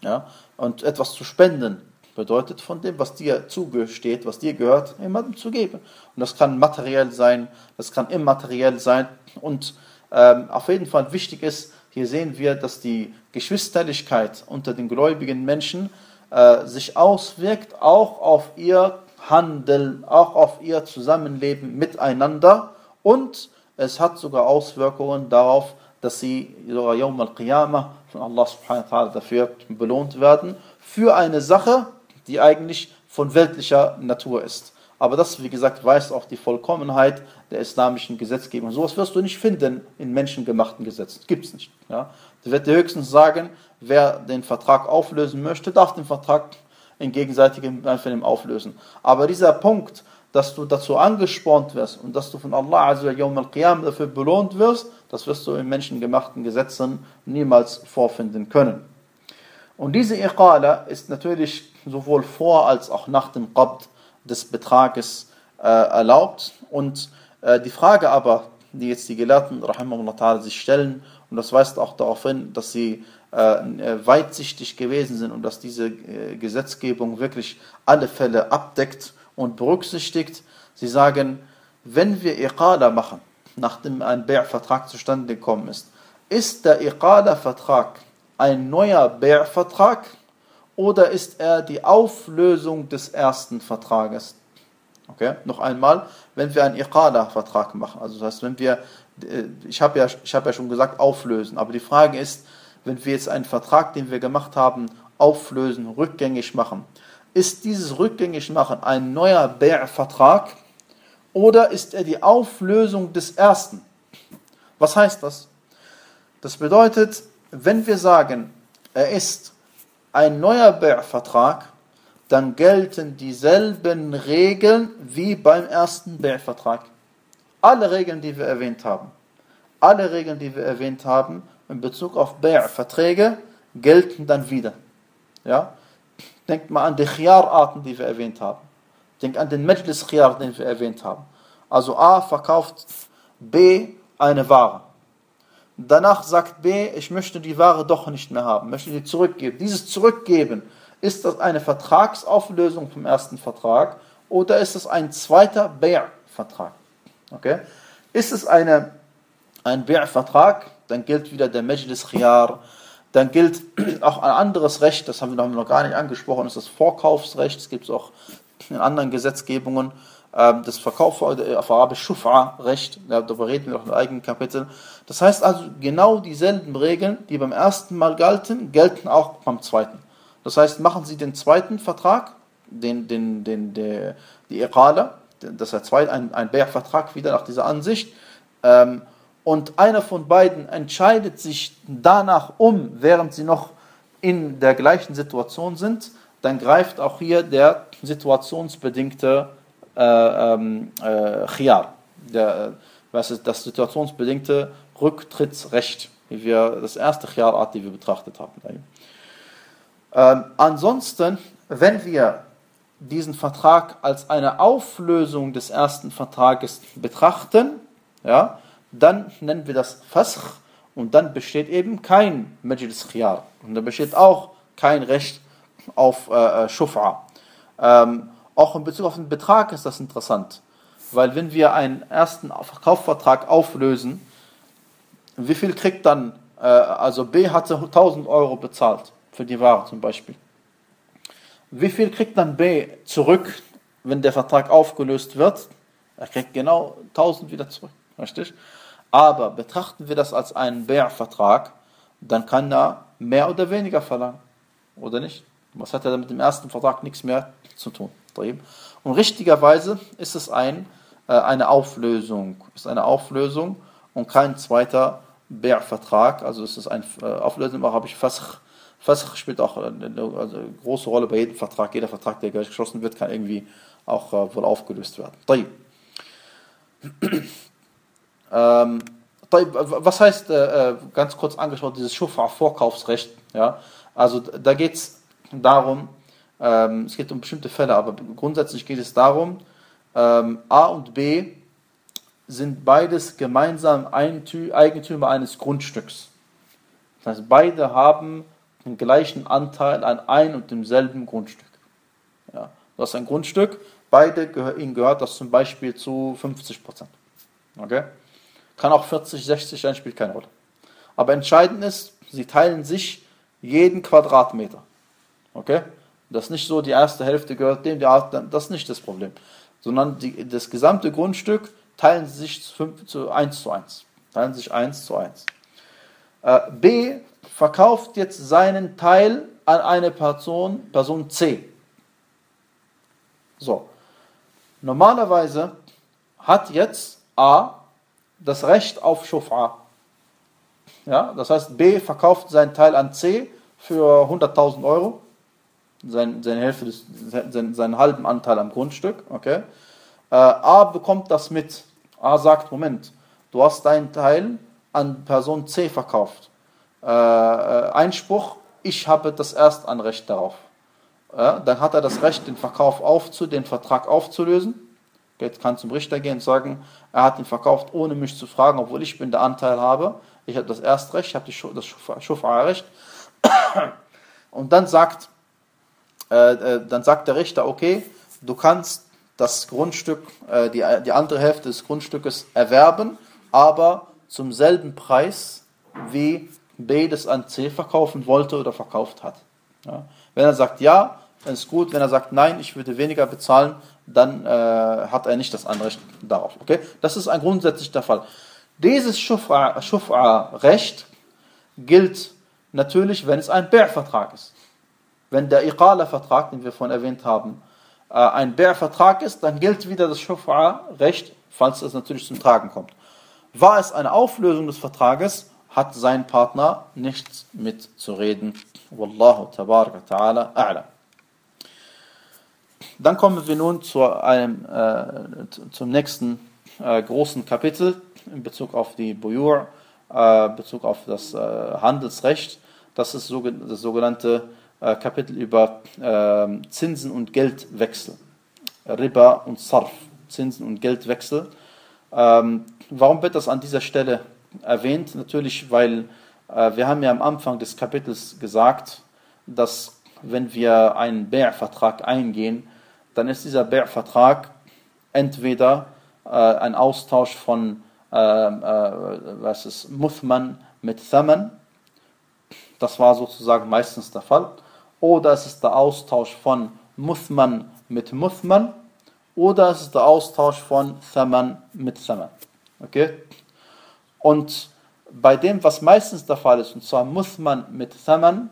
Ja? Und etwas zu spenden bedeutet von dem, was dir zugesteht, was dir gehört, jemandem zu geben. Und das kann materiell sein, das kann immateriell sein. Und ähm, auf jeden Fall wichtig ist, hier sehen wir, dass die Geschwisterlichkeit unter den gläubigen Menschen äh, sich auswirkt, auch auf ihr Handeln, auch auf ihr Zusammenleben miteinander. Und es hat sogar Auswirkungen darauf, dass sie sogar Yawm al-Qiyamah von Allah subhanahu wa ta'ala dafür belohnt werden, für eine Sache, die eigentlich von weltlicher Natur ist. Aber das, wie gesagt, weist auch die Vollkommenheit der islamischen Gesetzgebung. Sowas wirst du nicht finden in menschengemachten Gesetzen. Gibt es nicht. Ja? Da wird dir höchstens sagen, wer den Vertrag auflösen möchte, darf den Vertrag in gegenseitigem Einvernehmen auflösen. Aber dieser Punkt, dass du dazu angespornt wirst und dass du von Allah al dafür belohnt wirst, das wirst du in menschengemachten Gesetzen niemals vorfinden können. Und diese Iqala ist natürlich sowohl vor als auch nach dem Qabd des Betrages äh, erlaubt. Und äh, die Frage aber, die jetzt die Gelehrten sich stellen, und das weist auch darauf hin, dass sie äh, äh, weitsichtig gewesen sind und dass diese äh, Gesetzgebung wirklich alle Fälle abdeckt und berücksichtigt. Sie sagen, wenn wir Iqala machen, nachdem ein Bär-Vertrag zustande gekommen ist, ist der Iqala-Vertrag ein neuer Bär-Vertrag oder ist er die Auflösung des ersten Vertrages? Okay, noch einmal, wenn wir einen Iqala-Vertrag machen, also das heißt, wenn wir, äh, ich habe ja, hab ja schon gesagt, auflösen, aber die Frage ist, wenn wir jetzt einen Vertrag, den wir gemacht haben, auflösen, rückgängig machen, ist dieses rückgängig machen ein neuer Bär-Vertrag oder ist er die Auflösung des ersten? Was heißt das? Das bedeutet, wenn wir sagen, er ist ein neuer Bär-Vertrag, dann gelten dieselben Regeln wie beim ersten Bär-Vertrag. Alle Regeln, die wir erwähnt haben, alle Regeln, die wir erwähnt haben, in Bezug auf Bär-Verträge, gelten dann wieder. Ja? Denkt mal an die Khiyar-Arten, die wir erwähnt haben. Denkt an den Majlis-Khiyar, den wir erwähnt haben. Also A verkauft B eine Ware. Danach sagt B, ich möchte die Ware doch nicht mehr haben, möchte die zurückgeben. Dieses Zurückgeben, ist das eine Vertragsauflösung vom ersten Vertrag oder ist es ein zweiter Bär-Vertrag? Okay? Ist es eine, ein Bär-Vertrag, dann gilt wieder der Majlis Khiyar, dann gilt auch ein anderes Recht, das haben wir noch gar nicht angesprochen, ist das Vorkaufsrecht, das gibt es auch in anderen Gesetzgebungen, das Verkauf äh, auf Arabisch Schufa-Recht, darüber reden wir auch im eigenen Kapitel. Das heißt also, genau dieselben Regeln, die beim ersten Mal galten, gelten auch beim zweiten. Das heißt, machen Sie den zweiten Vertrag, den, den, den, der, die Iqala, das ist ein, ein Bär-Vertrag wieder nach dieser Ansicht, ähm, und einer von beiden entscheidet sich danach um, während sie noch in der gleichen Situation sind, dann greift auch hier der situationsbedingte ähm, Khiyar, der, was ist das situationsbedingte Rücktrittsrecht, wie wir das erste Khiyar-Art, die wir betrachtet haben. Ähm, ansonsten, wenn wir diesen Vertrag als eine Auflösung des ersten Vertrages betrachten, ja, dann nennen wir das Fasch und dann besteht eben kein Majlis Khiyar. Und da besteht auch kein Recht auf äh, äh Shufa. Ähm, auch in Bezug auf den Betrag ist das interessant, weil wenn wir einen ersten Kaufvertrag auflösen, wie viel kriegt dann, äh, also B hatte 1000 Euro bezahlt für die Ware zum Beispiel. Wie viel kriegt dann B zurück, wenn der Vertrag aufgelöst wird? Er kriegt genau 1000 wieder zurück, richtig? Aber betrachten wir das als einen Bär-Vertrag, dann kann er mehr oder weniger verlangen, oder nicht? Was hat er mit dem ersten Vertrag nichts mehr zu tun? Und richtigerweise ist es ein, äh, eine Auflösung, ist eine Auflösung und kein zweiter Bär-Vertrag. Also es ist ein äh, Auflösung im Arabisch Fasch. Fasch spielt auch eine, also eine, große Rolle bei jedem Vertrag. Jeder Vertrag, der geschlossen wird, kann irgendwie auch äh, wohl aufgelöst werden. ähm, was heißt, äh, ganz kurz angeschaut, dieses Schufa-Vorkaufsrecht? Ja? Also da geht es darum, ähm, es geht um bestimmte Fälle, aber grundsätzlich geht es darum, ähm, A und B sind beides gemeinsam Eigentümer eines Grundstücks. Das heißt, beide haben den gleichen Anteil an ein und demselben Grundstück. Ja, du hast ein Grundstück, beide ihnen gehört das zum Beispiel zu 50 Okay? Kann auch 40, 60 sein, spielt keine Rolle. Aber entscheidend ist, sie teilen sich jeden Quadratmeter. Okay? Das ist nicht so, die erste Hälfte gehört dem, das ist nicht das Problem. Sondern die, das gesamte Grundstück teilen sie sich zu, zu 1 zu 1. Teilen sich 1 zu 1. Äh, B verkauft jetzt seinen Teil an eine Person, Person C. So. Normalerweise hat jetzt A das Recht auf Schufa. Ja, das heißt, B verkauft seinen Teil an C für 100.000 Euro sein, seine Hälfte des, sein, seinen halben Anteil am Grundstück. Okay? Äh, A bekommt das mit. A sagt, Moment, du hast deinen Teil an Person C verkauft. Äh, äh, Einspruch, ich habe das Erstanrecht darauf. Ja, dann hat er das Recht, den Verkauf aufzu, den Vertrag aufzulösen. Jetzt kann zum Richter gehen und sagen, er hat ihn verkauft, ohne mich zu fragen, obwohl ich bin der Anteil habe. Ich habe das Erstrecht, ich habe das Schufa-Recht. Und dann sagt äh, äh, dann sagt der Richter, okay, du kannst das Grundstück, äh, die, die andere Hälfte des Grundstückes erwerben, aber zum selben Preis, wie B das an C verkaufen wollte oder verkauft hat. Ja. Wenn er sagt ja, dann ist gut. Wenn er sagt nein, ich würde weniger bezahlen, dann äh, hat er nicht das Anrecht darauf. Okay? Das ist ein grundsätzlicher Fall. Dieses Schufa-Recht gilt natürlich, wenn es ein Bär-Vertrag ist wenn der Iqala-Vertrag, den wir vorhin erwähnt haben, äh, ein Bär-Vertrag ist, dann gilt wieder das Schufa-Recht, falls es natürlich zum Tragen kommt. War es eine Auflösung des Vertrages, hat sein Partner nichts mitzureden. Wallahu tabaraka ta'ala a'lam. Dann kommen wir nun zu einem, äh, zum nächsten äh, großen Kapitel in Bezug auf die Buyur, äh, Bezug auf das äh, Handelsrecht. Das ist das sogenannte Kapitel über ähm, Zinsen und Geldwechsel. Riba und Sarf, Zinsen und Geldwechsel. Ähm, warum wird das an dieser Stelle erwähnt? Natürlich, weil äh, wir haben ja am Anfang des Kapitels gesagt, dass wenn wir einen Bär-Vertrag eingehen, dann ist dieser Bär-Vertrag entweder äh, ein Austausch von äh, äh, was ist Muthman mit Thaman, das war sozusagen meistens der Fall, oder es ist der Austausch von Muthman mit Muthman, oder es ist der Austausch von Thaman mit Thaman. Okay? Und bei dem, was meistens der Fall ist, und zwar Muthman mit Thaman,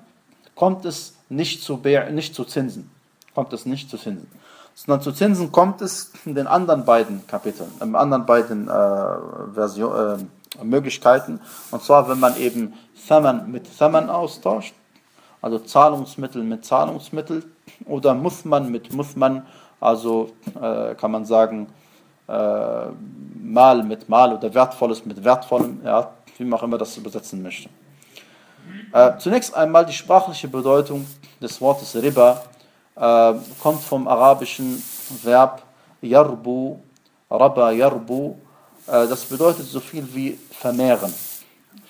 kommt es nicht zu, nicht zu Zinsen. Kommt es nicht zu Zinsen sondern zu Zinsen kommt es in den anderen beiden Kapiteln, in anderen beiden äh, Version, äh, Möglichkeiten. Und zwar, wenn man eben Thaman mit Thaman austauscht, also Zahlungsmittel mit Zahlungsmittel, oder Muthman mit Muthman, also äh, kann man sagen, äh, Mal mit Mal oder Wertvolles mit Wertvollem, ja, wie man auch immer das übersetzen möchte. Äh, zunächst einmal die sprachliche Bedeutung des Wortes Riba äh, kommt vom arabischen Verb yarbu, raba yarbu. Äh, das bedeutet so viel wie vermehren.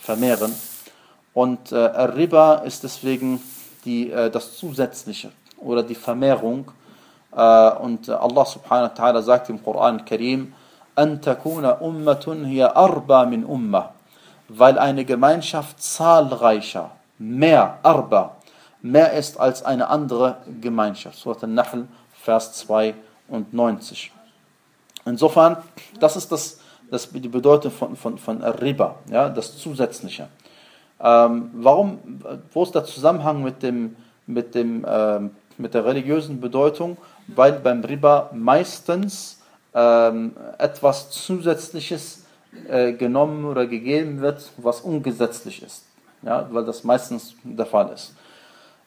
Vermehren. Und äh, Riba ist deswegen die, äh, das Zusätzliche oder die Vermehrung. Äh, und Allah subhanahu wa ta'ala sagt im Koran Karim, أن تكون أمة هي أربى من أمة weil eine Gemeinschaft zahlreicher, mehr, arba, mehr ist als eine andere Gemeinschaft. Surat al-Nahl, Vers 92. Insofern, das ist das, das die Bedeutung von, von, von Riba, ja, das Zusätzliche. Ähm, warum, wo ist der Zusammenhang mit, dem, mit, dem, ähm, mit der religiösen Bedeutung? Weil beim Riba meistens ähm, etwas Zusätzliches äh, genommen oder gegeben wird, was ungesetzlich ist. Ja, weil das meistens der Fall ist.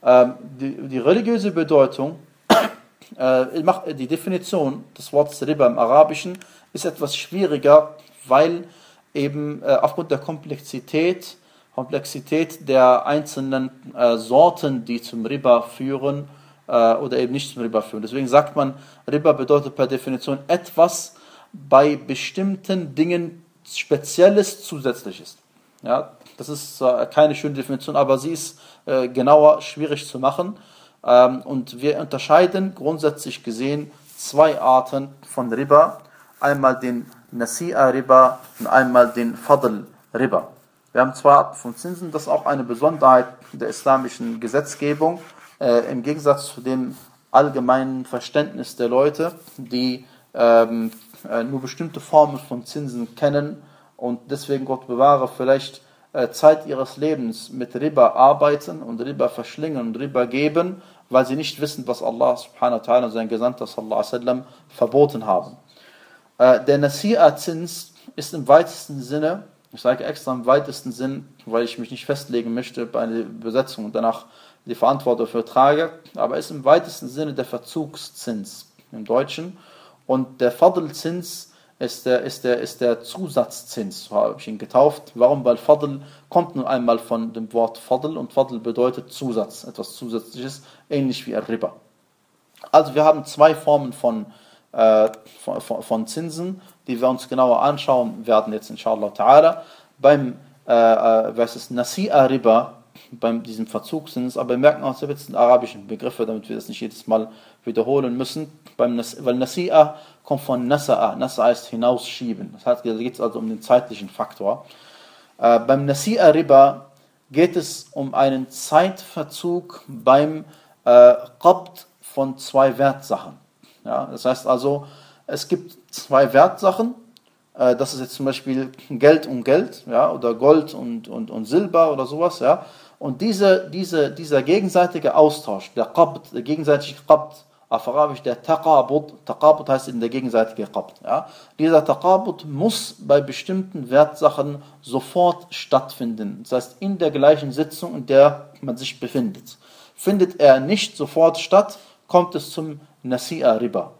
Ähm, die, die, religiöse Bedeutung, äh, die Definition des Wortes Riba im Arabischen ist etwas schwieriger, weil eben äh, aufgrund der Komplexität, Komplexität der einzelnen äh, Sorten, die zum Riba führen oder eben nicht zum Riba führen. Deswegen sagt man, Riba bedeutet per Definition etwas bei bestimmten Dingen Spezielles Zusätzliches. Ja, das ist keine schöne Definition, aber sie ist äh, genauer schwierig zu machen. Ähm, und wir unterscheiden grundsätzlich gesehen zwei Arten von Riba. Einmal den Nasi'a Riba und einmal den Fadl Riba. Wir haben zwei Arten von Zinsen. Das ist auch eine Besonderheit der islamischen Gesetzgebung. Äh, Im Gegensatz zu dem allgemeinen Verständnis der Leute, die ähm, äh, nur bestimmte Formen von Zinsen kennen und deswegen Gott bewahre vielleicht äh, Zeit ihres Lebens mit Riba arbeiten und Riba verschlingen und Riba geben, weil sie nicht wissen, was Allah subhanahu wa ta'ala und sein Gesandter sallallahu alaihi wasallam verboten haben. Äh, der Nasi'a-Zins ist im weitesten Sinne, ich sage extra im weitesten Sinn, weil ich mich nicht festlegen möchte bei der Besetzung und danach die Verantwortung dafür trage, aber ist im weitesten Sinne der Verzugszins im Deutschen und der Fadl-Zins ist der, ist der, ist der Zusatzzins, so habe ich ihn getauft. Warum? Weil Fadl kommt nun einmal von dem Wort Fadl und Fadl bedeutet Zusatz, etwas Zusätzliches, ähnlich wie Riba. Also wir haben zwei Formen von, äh, von, von, Zinsen, die wir uns genauer anschauen werden jetzt inshallah ta'ala. Beim äh, äh was ist Nasi'a Riba, beim diesem Verzugszins, aber wir merken auch jetzt die arabischen Begriffe, damit wir das nicht jedes Mal wiederholen müssen. Beim Nas weil Nasi'a kommt von Nasa'a. Nasa'a heißt hinausschieben. Das heißt, da geht es also um den zeitlichen Faktor. Äh, beim Nasi'a Riba geht es um einen Zeitverzug beim äh, Qabd von zwei Wertsachen. Ja, das heißt also, es gibt zwei Wertsachen. Äh, das ist jetzt zum Beispiel Geld und Geld, ja, oder Gold und, und, und Silber oder sowas, ja. Und diese, diese, dieser gegenseitige Austausch, der Qabd, der gegenseitige Qabd, auf Arabisch der Taqabut. Taqabut heißt in der gegenseitige Qabd. Ja? Dieser Taqabut muss bei bestimmten Wertsachen sofort stattfinden. Das heißt, in der gleichen Sitzung, in der man sich befindet. Findet er nicht sofort statt, kommt es zum Nasi'a Riba.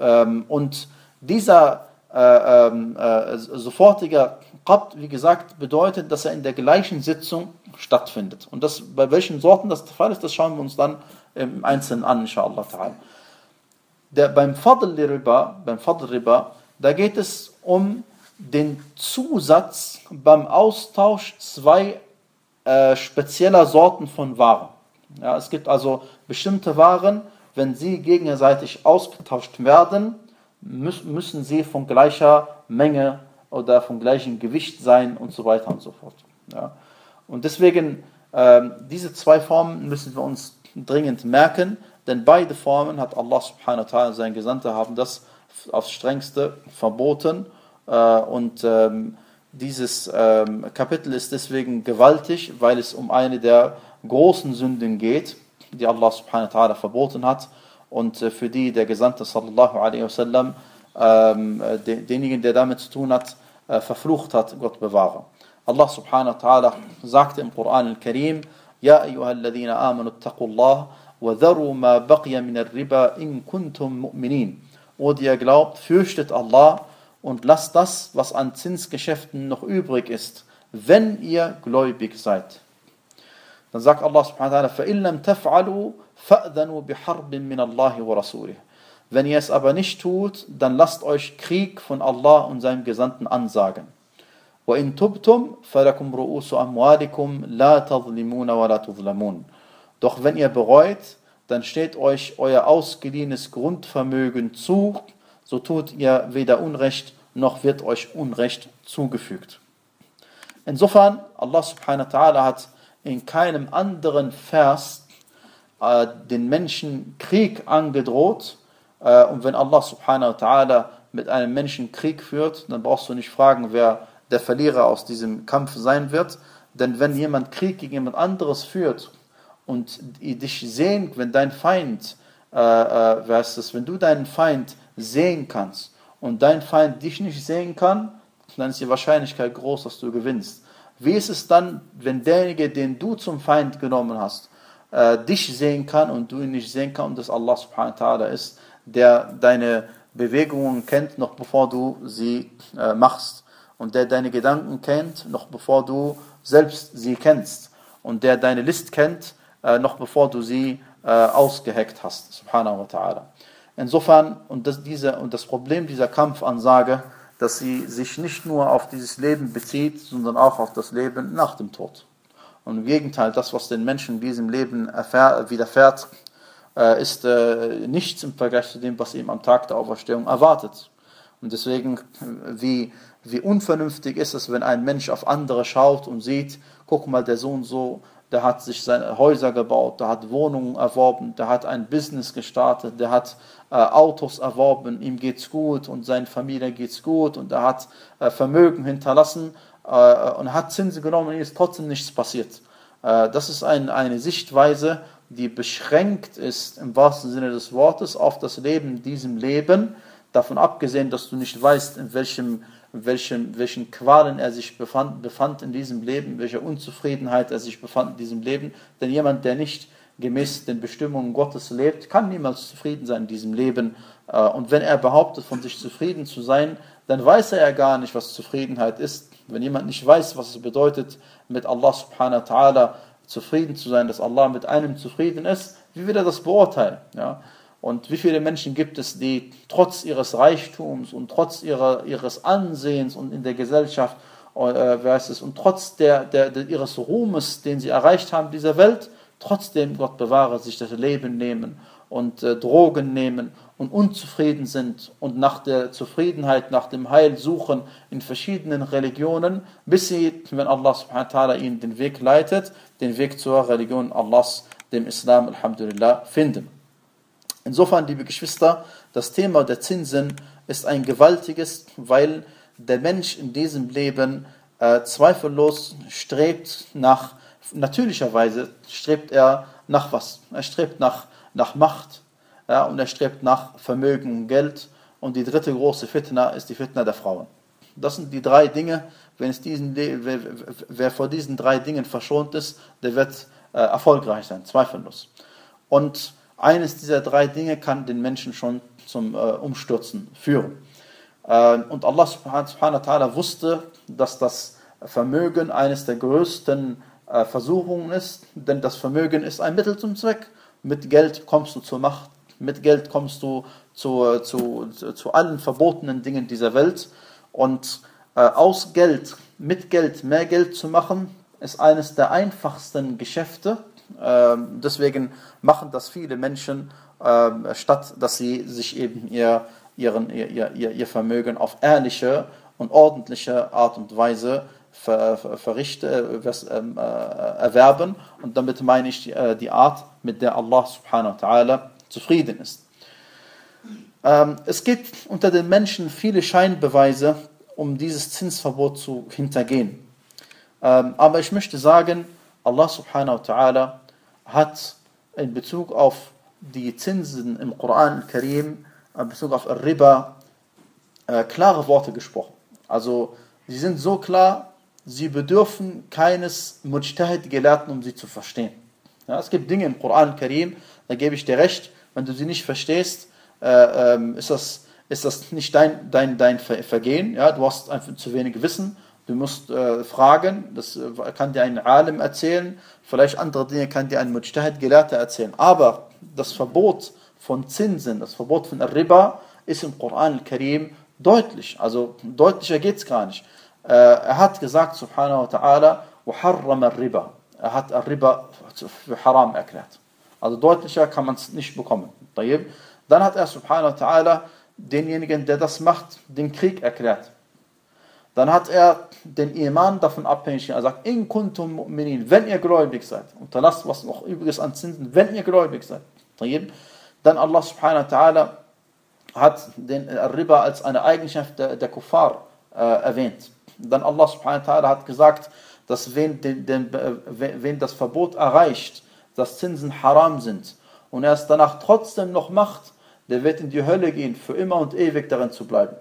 Ähm, und dieser äh, ähm, äh, sofortige Qabd, wie gesagt, bedeutet, dass er in der gleichen Sitzung stattfindet. Und das, bei welchen Sorten das der Fall ist, das schauen wir uns dann im Einzelnen an, inshallah Der, beim Fadl Riba, beim Fadl Riba, da geht es um den Zusatz beim Austausch zwei äh, spezieller Sorten von Waren. Ja, es gibt also bestimmte Waren, wenn sie gegenseitig ausgetauscht werden, müssen sie von gleicher Menge oder von gleichem Gewicht sein und so weiter und so fort. Ja. Und deswegen, äh, diese zwei Formen müssen wir uns dringend merken, denn beide Formen hat Allah subhanahu wa ta'ala, sein Gesandter, haben das aufs strengste verboten. Äh, und ähm, dieses ähm, Kapitel ist deswegen gewaltig, weil es um eine der großen Sünden geht, die Allah subhanahu wa ta'ala verboten hat und äh, für die der Gesandte sallallahu alaihi wasallam ähm, äh, denjenigen, der damit zu tun hat, äh, verflucht hat, Gott bewahre. Allah subhanahu wa ta'ala sagte im Koran al-Karim, Ja ayyuhalladhina amanu attaqullah wa dharu ma baqiya min riba in kuntum mu'minin. O die ihr glaubt, fürchtet Allah und lasst das, was an Zinsgeschäften noch übrig ist, wenn ihr gläubig seid. Dann sagt Allah subhanahu wa ta'ala, فَإِن لَمْ تَفْعَلُوا فَأْذَنُوا بِحَرْبٍ مِّنَ اللَّهِ وَرَسُولِهِ wenn ihr es aber nicht tut, dann lasst euch Krieg von Allah und seinem Gesandten ansagen. وَإِن تُبْتُمْ فَلَكُمْ رُؤُوسُ أَمْوَالِكُمْ لَا تَظْلِمُونَ وَلَا تُظْلَمُونَ Doch wenn ihr bereut, dann steht euch euer ausgeliehenes Grundvermögen zu, so tut ihr weder Unrecht, noch wird euch Unrecht zugefügt. Insofern, Allah subhanahu wa ta'ala hat in keinem anderen Vers äh, den Menschen Krieg angedroht, äh, und wenn Allah subhanahu wa ta'ala mit einem Menschen Krieg führt, dann brauchst du nicht fragen, wer der Verlierer aus diesem Kampf sein wird. Denn wenn jemand Krieg gegen jemand anderes führt und dich sehen, wenn dein Feind, äh, äh, weißt es, wenn du deinen Feind sehen kannst und dein Feind dich nicht sehen kann, dann ist die Wahrscheinlichkeit groß, dass du gewinnst. Wie ist es dann, wenn derjenige, den du zum Feind genommen hast, äh, dich sehen kann und du ihn nicht sehen kannst und das Allah subhanahu wa ta'ala ist, der deine Bewegungen kennt, noch bevor du sie äh, machst. Und der deine Gedanken kennt, noch bevor du selbst sie kennst. Und der deine List kennt, äh, noch bevor du sie äh, ausgeheckt hast. Subhanahu wa ta'ala. Insofern, und das, diese, und das Problem dieser Kampfansage, dass sie sich nicht nur auf dieses Leben bezieht, sondern auch auf das Leben nach dem Tod. Und im Gegenteil, das, was den Menschen in diesem Leben erfährt, widerfährt, äh, ist äh, nichts im Vergleich zu dem, was ihm am Tag der Auferstehung erwartet. Und deswegen, wie, wie unvernünftig ist es, wenn ein Mensch auf andere schaut und sieht, guck mal, der Sohn so, der hat sich seine Häuser gebaut, der hat Wohnungen erworben, der hat ein Business gestartet, der hat äh, Autos erworben, ihm geht's gut und seiner Familie geht's gut und er hat äh, Vermögen hinterlassen äh, und hat Zinsen genommen und ist trotzdem nichts passiert. Äh, das ist ein, eine Sichtweise, die beschränkt ist im wahrsten Sinne des Wortes auf das Leben diesem Leben, davon abgesehen, dass du nicht weißt, in welchem, in welchem, welchen Qualen er sich befand, befand in diesem Leben, welcher Unzufriedenheit er sich befand in diesem Leben. Denn jemand, der nicht gemäß den Bestimmungen Gottes lebt, kann niemals zufrieden sein in diesem Leben. Äh, und wenn er behauptet, von sich zufrieden zu sein, dann weiß er ja gar nicht, was Zufriedenheit ist. Wenn jemand nicht weiß, was es bedeutet, mit Allah subhanahu wa ta'ala zufrieden zu sein, dass Allah mit einem zufrieden ist, wie wird er das beurteilen? Ja? Und wie viele Menschen gibt es, die trotz ihres Reichtums und trotz ihrer, ihres Ansehens und in der Gesellschaft, äh, wer ist es, und trotz der, der, der, ihres Ruhmes, den sie erreicht haben, dieser Welt, trotzdem, Gott bewahre, sich das Leben nehmen und äh, Drogen nehmen und unzufrieden sind und nach der Zufriedenheit, nach dem Heil suchen in verschiedenen Religionen, bis sie, wenn Allah subhanahu wa ta'ala ihnen den Weg leitet, den Weg zur Religion Allahs, dem Islam, Alhamdulillah, finden. Insofern, liebe Geschwister, das Thema der Zinsen ist ein gewaltiges, weil der Mensch in diesem Leben äh, zweifellos strebt nach, natürlicherweise strebt er nach was? Er strebt nach, nach Macht, ja, und er strebt nach Vermögen und Geld. Und die dritte große Fitna ist die Fitna der Frauen. Das sind die drei Dinge. Wenn es diesen, wer, wer vor diesen drei Dingen verschont ist, der wird äh, erfolgreich sein, zweifellos. Und eines dieser drei Dinge kann den Menschen schon zum äh, Umstürzen führen. Äh, und Allah subhanahu wa ta'ala wusste, dass das Vermögen eines der größten äh, Versuchungen ist, denn das Vermögen ist ein Mittel zum Zweck. Mit Geld kommst du zur Macht, mit Geld kommst du zu, zu, zu, zu allen verbotenen Dingen dieser Welt. Und äh, aus Geld, mit Geld mehr Geld zu machen, ist eines der einfachsten Geschäfte. Äh, deswegen machen das viele Menschen, äh, statt dass sie sich eben ihr, ihren, ihr, ihr, ihr Vermögen auf ehrliche und ordentliche Art und Weise ver, ver, verrichte, äh, ähm, äh, erwerben. Und damit meine ich die, äh, die Art, mit der Allah subhanahu wa ta'ala zufrieden ist. Ähm, es gibt unter den Menschen viele Scheinbeweise, um dieses Zinsverbot zu hintergehen. Ähm, aber ich möchte sagen, Allah subhanahu wa ta'ala hat in Bezug auf die Zinsen im Koran Karim, in Bezug auf Riba, äh, klare Worte gesprochen. Also sie sind so klar, sie bedürfen keines Mujtahid-Gelehrten, um sie zu verstehen. Ja, es gibt Dinge im Koran Karim, da gebe ich dir recht, wenn du sie nicht verstehst, äh, ähm, ist, das, ist das nicht dein, dein, dein Vergehen. Ja? Du hast einfach zu wenig Wissen. Du musst äh, fragen, das äh, kann dir ein Alim erzählen, vielleicht andere Dinge kann dir ein Mujtahid Gelehrter erzählen. Aber das Verbot von Zinsen, das Verbot von Riba ist im Koran al-Karim deutlich. Also deutlicher geht es gar nicht. Äh, er hat gesagt, subhanahu wa ta'ala, وَحَرَّمَ Riba. Er hat Riba für Haram erklärt. Also deutlicher kann man es nicht bekommen. Dann hat er subhanahu wa ta'ala denjenigen, der das macht, den Krieg erklärt. Dann hat er den Iman davon abhängig. Er sagt, in kuntum mu'minin, wenn ihr gläubig seid. Unterlasst was noch übriges an Zinsen, wenn ihr gläubig seid. Dann Allah subhanahu wa ta'ala hat den Riba als eine Eigenschaft der, der Kuffar äh, erwähnt. Dann Allah subhanahu wa ta'ala hat gesagt, dass wen, den, den, wen das Verbot erreicht, dass Zinsen haram sind und er es danach trotzdem noch macht, der wird in die Hölle gehen, für immer und ewig darin zu bleiben.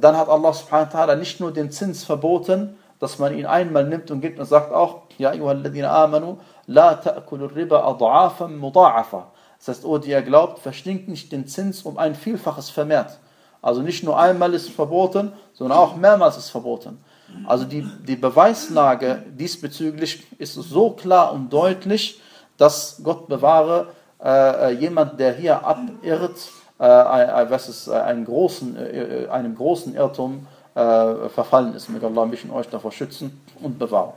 Dann hat Allah subhanahu wa ta'ala nicht nur den Zins verboten, dass man ihn einmal nimmt und gibt und sagt auch, Ja, amanu, la riba muda'afa. Das heißt, oh, die ihr glaubt, verstinkt nicht den Zins um ein Vielfaches vermehrt. Also nicht nur einmal ist verboten, sondern auch mehrmals ist verboten. Also die, die Beweislage diesbezüglich ist so klar und deutlich, dass Gott bewahre, äh, äh jemand, der hier abirrt, was ist, äh, einen großen, äh, einem großen Irrtum verfallen ist. Möge Allah mich und euch davor schützen und bewahren.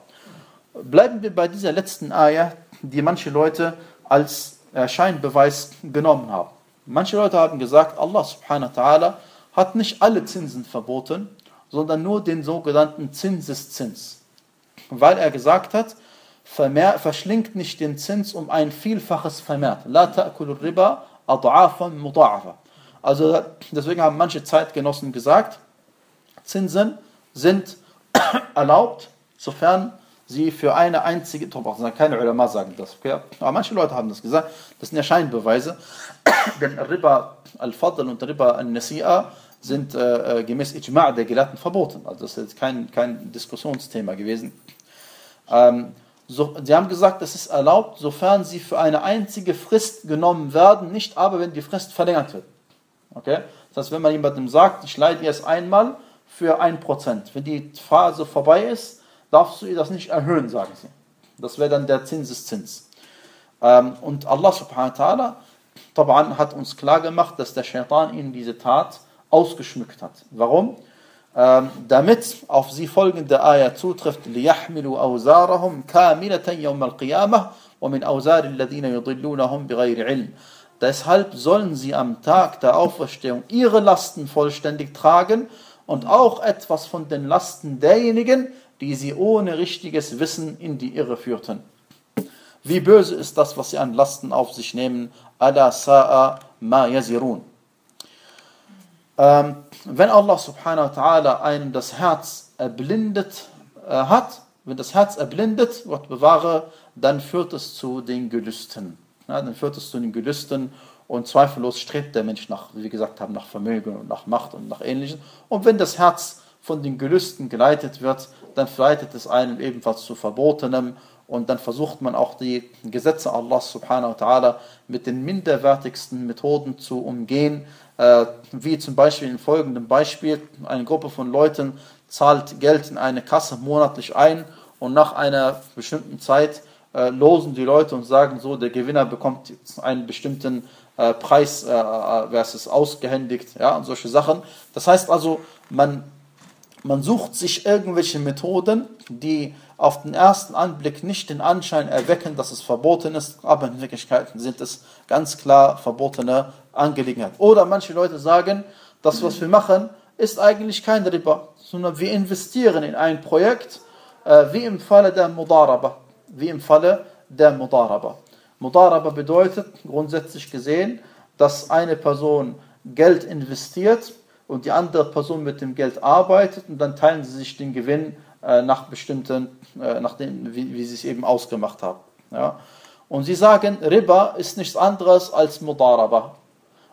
Bleiben wir bei dieser letzten Ayah, die manche Leute als Scheinbeweis genommen haben. Manche Leute haben gesagt, Allah subhanahu wa ta'ala hat nicht alle Zinsen verboten, sondern nur den sogenannten Zinseszins. Weil er gesagt hat, verschlingt nicht den Zins um ein Vielfaches vermehrt. La ta'kul riba ad'afan muda'afa. Also deswegen haben manche Zeitgenossen gesagt, Zinsen sind erlaubt, sofern sie für eine einzige, keine Ulama sagen das, okay? aber manche Leute haben das gesagt, das sind ja Scheinbeweise, denn Riba al-Fadl und Riba al-Nasi'a sind äh, äh, gemäß Ijma' der Gelehrten verboten. Also das ist jetzt kein, kein Diskussionsthema gewesen. Ähm, so, sie haben gesagt, es ist erlaubt, sofern sie für eine einzige Frist genommen werden, nicht aber, wenn die Frist verlängert wird. Okay? Das heißt, wenn man jemandem sagt, ich leide dir es einmal für 1%, wenn die Phase vorbei ist, darfst du ihr das nicht erhöhen, sagen sie. Das wäre dann der Zinseszins. Ähm, und Allah subhanahu wa ta'ala hat uns klar gemacht, dass der Shaitan ihnen diese Tat ausgeschmückt hat. Warum? Ähm, damit auf sie folgende Ayah zutrifft, لِيَحْمِلُوا أَوْزَارَهُمْ كَامِلَةً يَوْمَ الْقِيَامَةِ وَمِنْ أَوْزَارِ الَّذِينَ يُضِلُّونَهُمْ بِغَيْرِ عِلْمٍ Deshalb sollen sie am Tag der Auferstehung ihre Lasten vollständig tragen und auch etwas von den Lasten derjenigen, die sie ohne richtiges Wissen in die Irre führten. Wie böse ist das, was sie an Lasten auf sich nehmen? Ala sa'a ma yazirun. Ähm, wenn Allah subhanahu wa ta'ala einem das Herz erblindet äh, hat, wenn das Herz erblindet, Gott bewahre, dann führt es zu den Gelüsten. Ja, dann führt es zu den Gelüsten Und zweifellos strebt der Mensch nach, wie gesagt haben, nach Vermögen und nach Macht und nach Ähnlichem. Und wenn das Herz von den Gelüsten geleitet wird, dann verleitet es einen ebenfalls zu Verbotenem und dann versucht man auch die Gesetze Allah subhanahu wa ta'ala mit den minderwertigsten Methoden zu umgehen, wie zum Beispiel in folgendem Beispiel, eine Gruppe von Leuten zahlt Geld in eine Kasse monatlich ein und nach einer bestimmten Zeit äh, losen die Leute und sagen so, der Gewinner bekommt einen bestimmten äh, Preis äh, äh versus ausgehändigt, ja, und solche Sachen. Das heißt also, man, man sucht sich irgendwelche Methoden, die auf den ersten Anblick nicht den Anschein erwecken, dass es verboten ist, aber in Wirklichkeit sind es ganz klar verbotene Angelegenheiten. Oder manche Leute sagen, das, was wir machen, ist eigentlich kein Riba, sondern wir investieren in ein Projekt, äh, wie im Falle der Mudaraba. Wie im Falle der Mudaraba. Mudaraba bedeutet grundsätzlich gesehen, dass eine Person Geld investiert und die andere Person mit dem Geld arbeitet und dann teilen sie sich den Gewinn äh, nach bestimmten, äh, nach dem, wie, wie sie es eben ausgemacht haben. Ja? Und sie sagen, Riba ist nichts anderes als Mudaraba.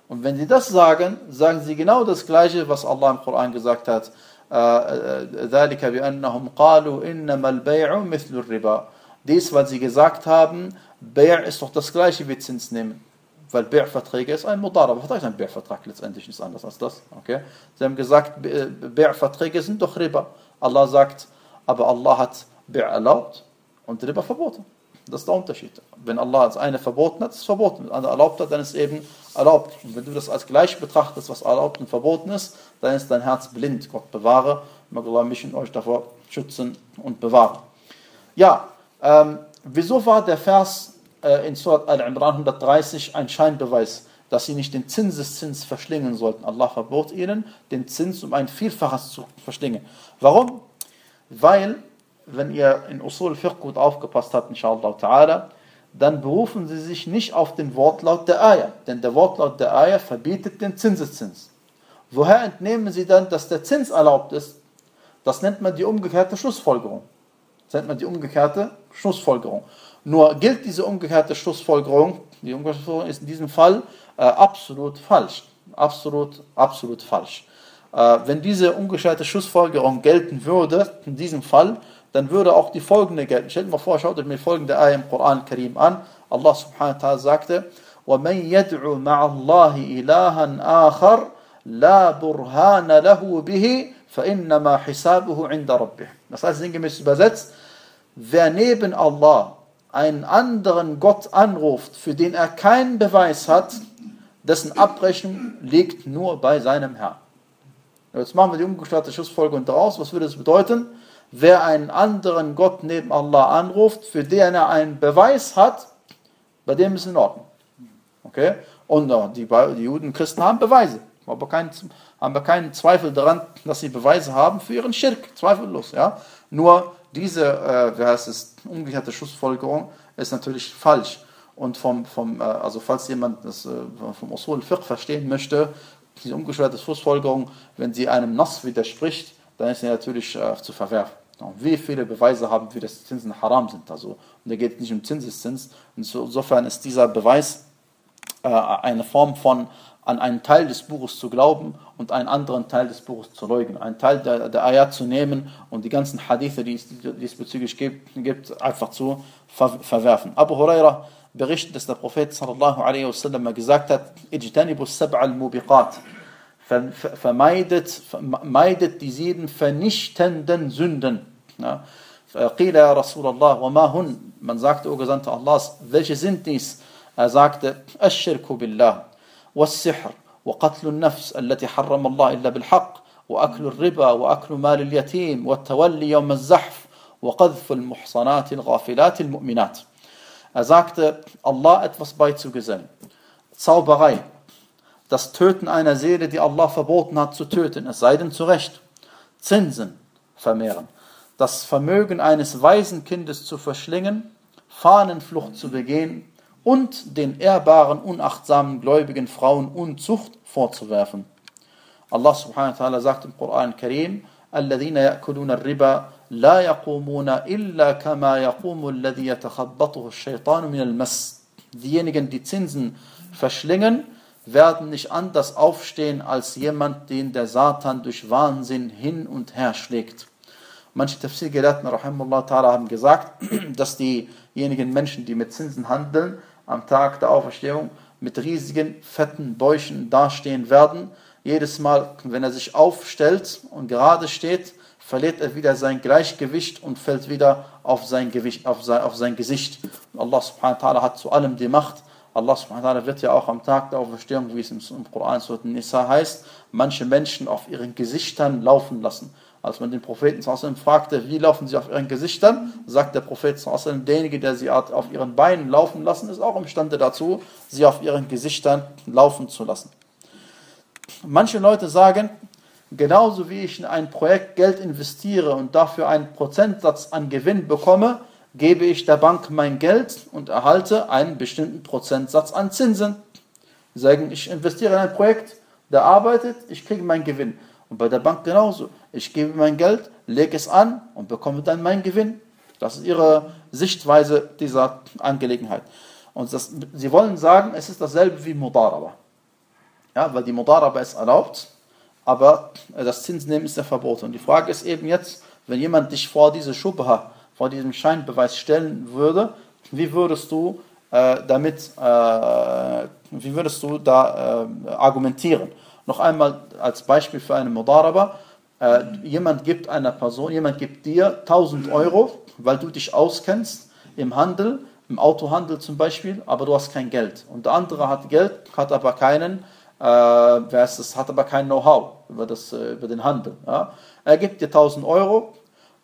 Und wenn sie das sagen, sagen sie genau das Gleiche, was Allah im Koran gesagt hat. ذلك بأنهم قالوا إنما البيع مثل الربا. Dies, weil sie gesagt haben, Bär ist doch das gleiche wie Zins nehmen. Weil Bärverträge ist ein Mudarab. Was ist ein Bärvertrag letztendlich nichts anderes als das? Okay? Sie haben gesagt, Bärverträge sind doch Riba. Allah sagt, aber Allah hat Bär erlaubt und Riba verboten. Das ist der Unterschied. Wenn Allah das eine verboten hat, ist es verboten. Wenn Allah erlaubt hat, dann ist es eben erlaubt. Und wenn du das als gleich betrachtest, was erlaubt und verboten ist, dann ist dein Herz blind. Gott bewahre. Mag Allah mich und euch davor schützen und bewahren. Ja, ähm, wieso war der Vers äh, in Surat Al-Imran 130 ein Scheinbeweis, dass sie nicht den Zinseszins verschlingen sollten? Allah verbot ihnen, den Zins um ein Vielfaches zu verschlingen. Warum? Weil wenn ihr in Usul Fiqh gut aufgepasst habt, inshallah ta'ala, dann berufen sie sich nicht auf den Wortlaut der Ayah, denn der Wortlaut der Ayah verbietet den Zinseszins. Woher entnehmen sie dann, dass der Zins erlaubt ist? Das nennt man die umgekehrte Schlussfolgerung. Das nennt man die umgekehrte Schlussfolgerung. Nur gilt diese umgekehrte Schlussfolgerung, die umgekehrte Schlussfolgerung ist in diesem Fall äh, absolut falsch. Absolut, absolut falsch. Äh, wenn diese umgekehrte Schlussfolgerung gelten würde, in diesem Fall, dann würde auch die folgende gelten. Stellt mal vor, schaut euch mir folgende Ayah im Koran Karim an. Allah subhanahu wa ta'ala sagte, وَمَنْ يَدْعُ مَعَ اللَّهِ إِلَهًا آخَرْ لَا بُرْهَانَ لَهُ بِهِ فَإِنَّمَا حِسَابُهُ عِنْدَ رَبِّهِ Das heißt sinngemäß übersetzt, wer neben Allah einen anderen Gott anruft, für den er keinen Beweis hat, dessen Abrechnung liegt nur bei seinem Herrn. Jetzt machen wir die umgestaltete Schlussfolgerung daraus. Was würde das bedeuten? wer einen anderen Gott neben Allah anruft, für den er einen Beweis hat, bei dem ist es in Ordnung. Okay? Und die, die Juden und Christen haben Beweise. Aber kein, haben wir keinen Zweifel daran, dass sie Beweise haben für ihren Schirk. Zweifellos. Ja? Nur diese, äh, wie heißt es, umgekehrte Schlussfolgerung ist natürlich falsch. Und vom, vom äh, also falls jemand das äh, vom Usul Fiqh verstehen möchte, diese umgekehrte Schlussfolgerung, wenn sie einem Nass widerspricht, dann ist sie natürlich äh, zu verwerfen. Wie viele Beweise haben wir, dass Zinsen haram sind? Also, und da geht es nicht um Zinseszins. Insofern ist dieser Beweis äh, eine Form von an einen Teil des Buches zu glauben und einen anderen Teil des Buches zu leugnen. Einen Teil der, der Ayat zu nehmen und die ganzen Hadithe, die es diesbezüglich gibt, gibt einfach zu ver verwerfen. Abu Huraira berichtet, dass der Prophet sallallahu alaihi wasallam gesagt hat, Ijtanibu sab'al mubiqat vermeidet, vermeidet die sieben vernichtenden Sünden. Ja. قيل يا رسول الله وما هن man sagte o Gesandter Allahs welche sind dies er sagte الشرك بالله والسحر وقتل النفس التي حرم الله إلا بالحق وأكل الربا وأكل مال اليتيم والتولي يوم الزحف وقذف المحصنات الغافلات المؤمنات Er sagte, Allah etwas beizugesellen. Zauberei, das Töten einer Seele, die Allah verboten hat zu töten, es sei denn zu Recht. Zinsen vermehren, das Vermögen eines weisen Kindes zu verschlingen, Fahnenflucht zu begehen und den ehrbaren, unachtsamen, gläubigen Frauen Unzucht vorzuwerfen. Allah subhanahu wa ta'ala sagt im Koran Karim, الذين يأكلون الربا لا يقومون إلا كما يقوم الذي يتخبطه الشيطان من المس. Diejenigen, die Zinsen verschlingen, werden nicht anders aufstehen als jemand, den der Satan durch Wahnsinn hin und her schlägt. Manche Tafsir-Gelehrten haben gesagt, dass diejenigen Menschen, die mit Zinsen handeln, am Tag der Auferstehung mit riesigen, fetten Bäuchen dastehen werden. Jedes Mal, wenn er sich aufstellt und gerade steht, verliert er wieder sein Gleichgewicht und fällt wieder auf sein, Gewicht, auf sein, auf sein Gesicht. Und Allah subhanahu wa ta'ala hat zu allem die Macht. Allah subhanahu wa ta'ala wird ja auch am Tag der Auferstehung, wie es im Koran Surat Nisa heißt, manche Menschen auf ihren Gesichtern laufen lassen. Als man den Propheten fragte, wie laufen sie auf ihren Gesichtern, sagt der Prophet derjenige, der sie auf ihren Beinen laufen lassen, ist auch imstande dazu, sie auf ihren Gesichtern laufen zu lassen. Manche Leute sagen, genauso wie ich in ein Projekt Geld investiere und dafür einen Prozentsatz an Gewinn bekomme, gebe ich der Bank mein Geld und erhalte einen bestimmten Prozentsatz an Zinsen. Sie sagen, ich investiere in ein Projekt, der arbeitet, ich kriege meinen Gewinn. Und bei der Bank genauso. Ich gebe mein Geld, lege es an und bekomme dann meinen Gewinn. Das ist ihre Sichtweise dieser Angelegenheit. Und das, sie wollen sagen, es ist dasselbe wie Mudaraba. Ja, weil die Mudaraba ist erlaubt, aber das Zinsnehmen ist ja verboten. Und die Frage ist eben jetzt, wenn jemand dich vor diese Schubha, vor diesem Scheinbeweis stellen würde, wie würdest du äh, damit, äh, wie würdest du da äh, argumentieren? Noch einmal als Beispiel für eine Mudaraba. Äh, jemand gibt einer Person, jemand gibt dir 1000 Euro, weil du dich auskennst im Handel, im Autohandel zum Beispiel, aber du hast kein Geld. Und der andere hat Geld, hat aber keinen, äh, es, hat aber kein Know-how über, äh, über den Handel. Ja. Er gibt dir 1000 Euro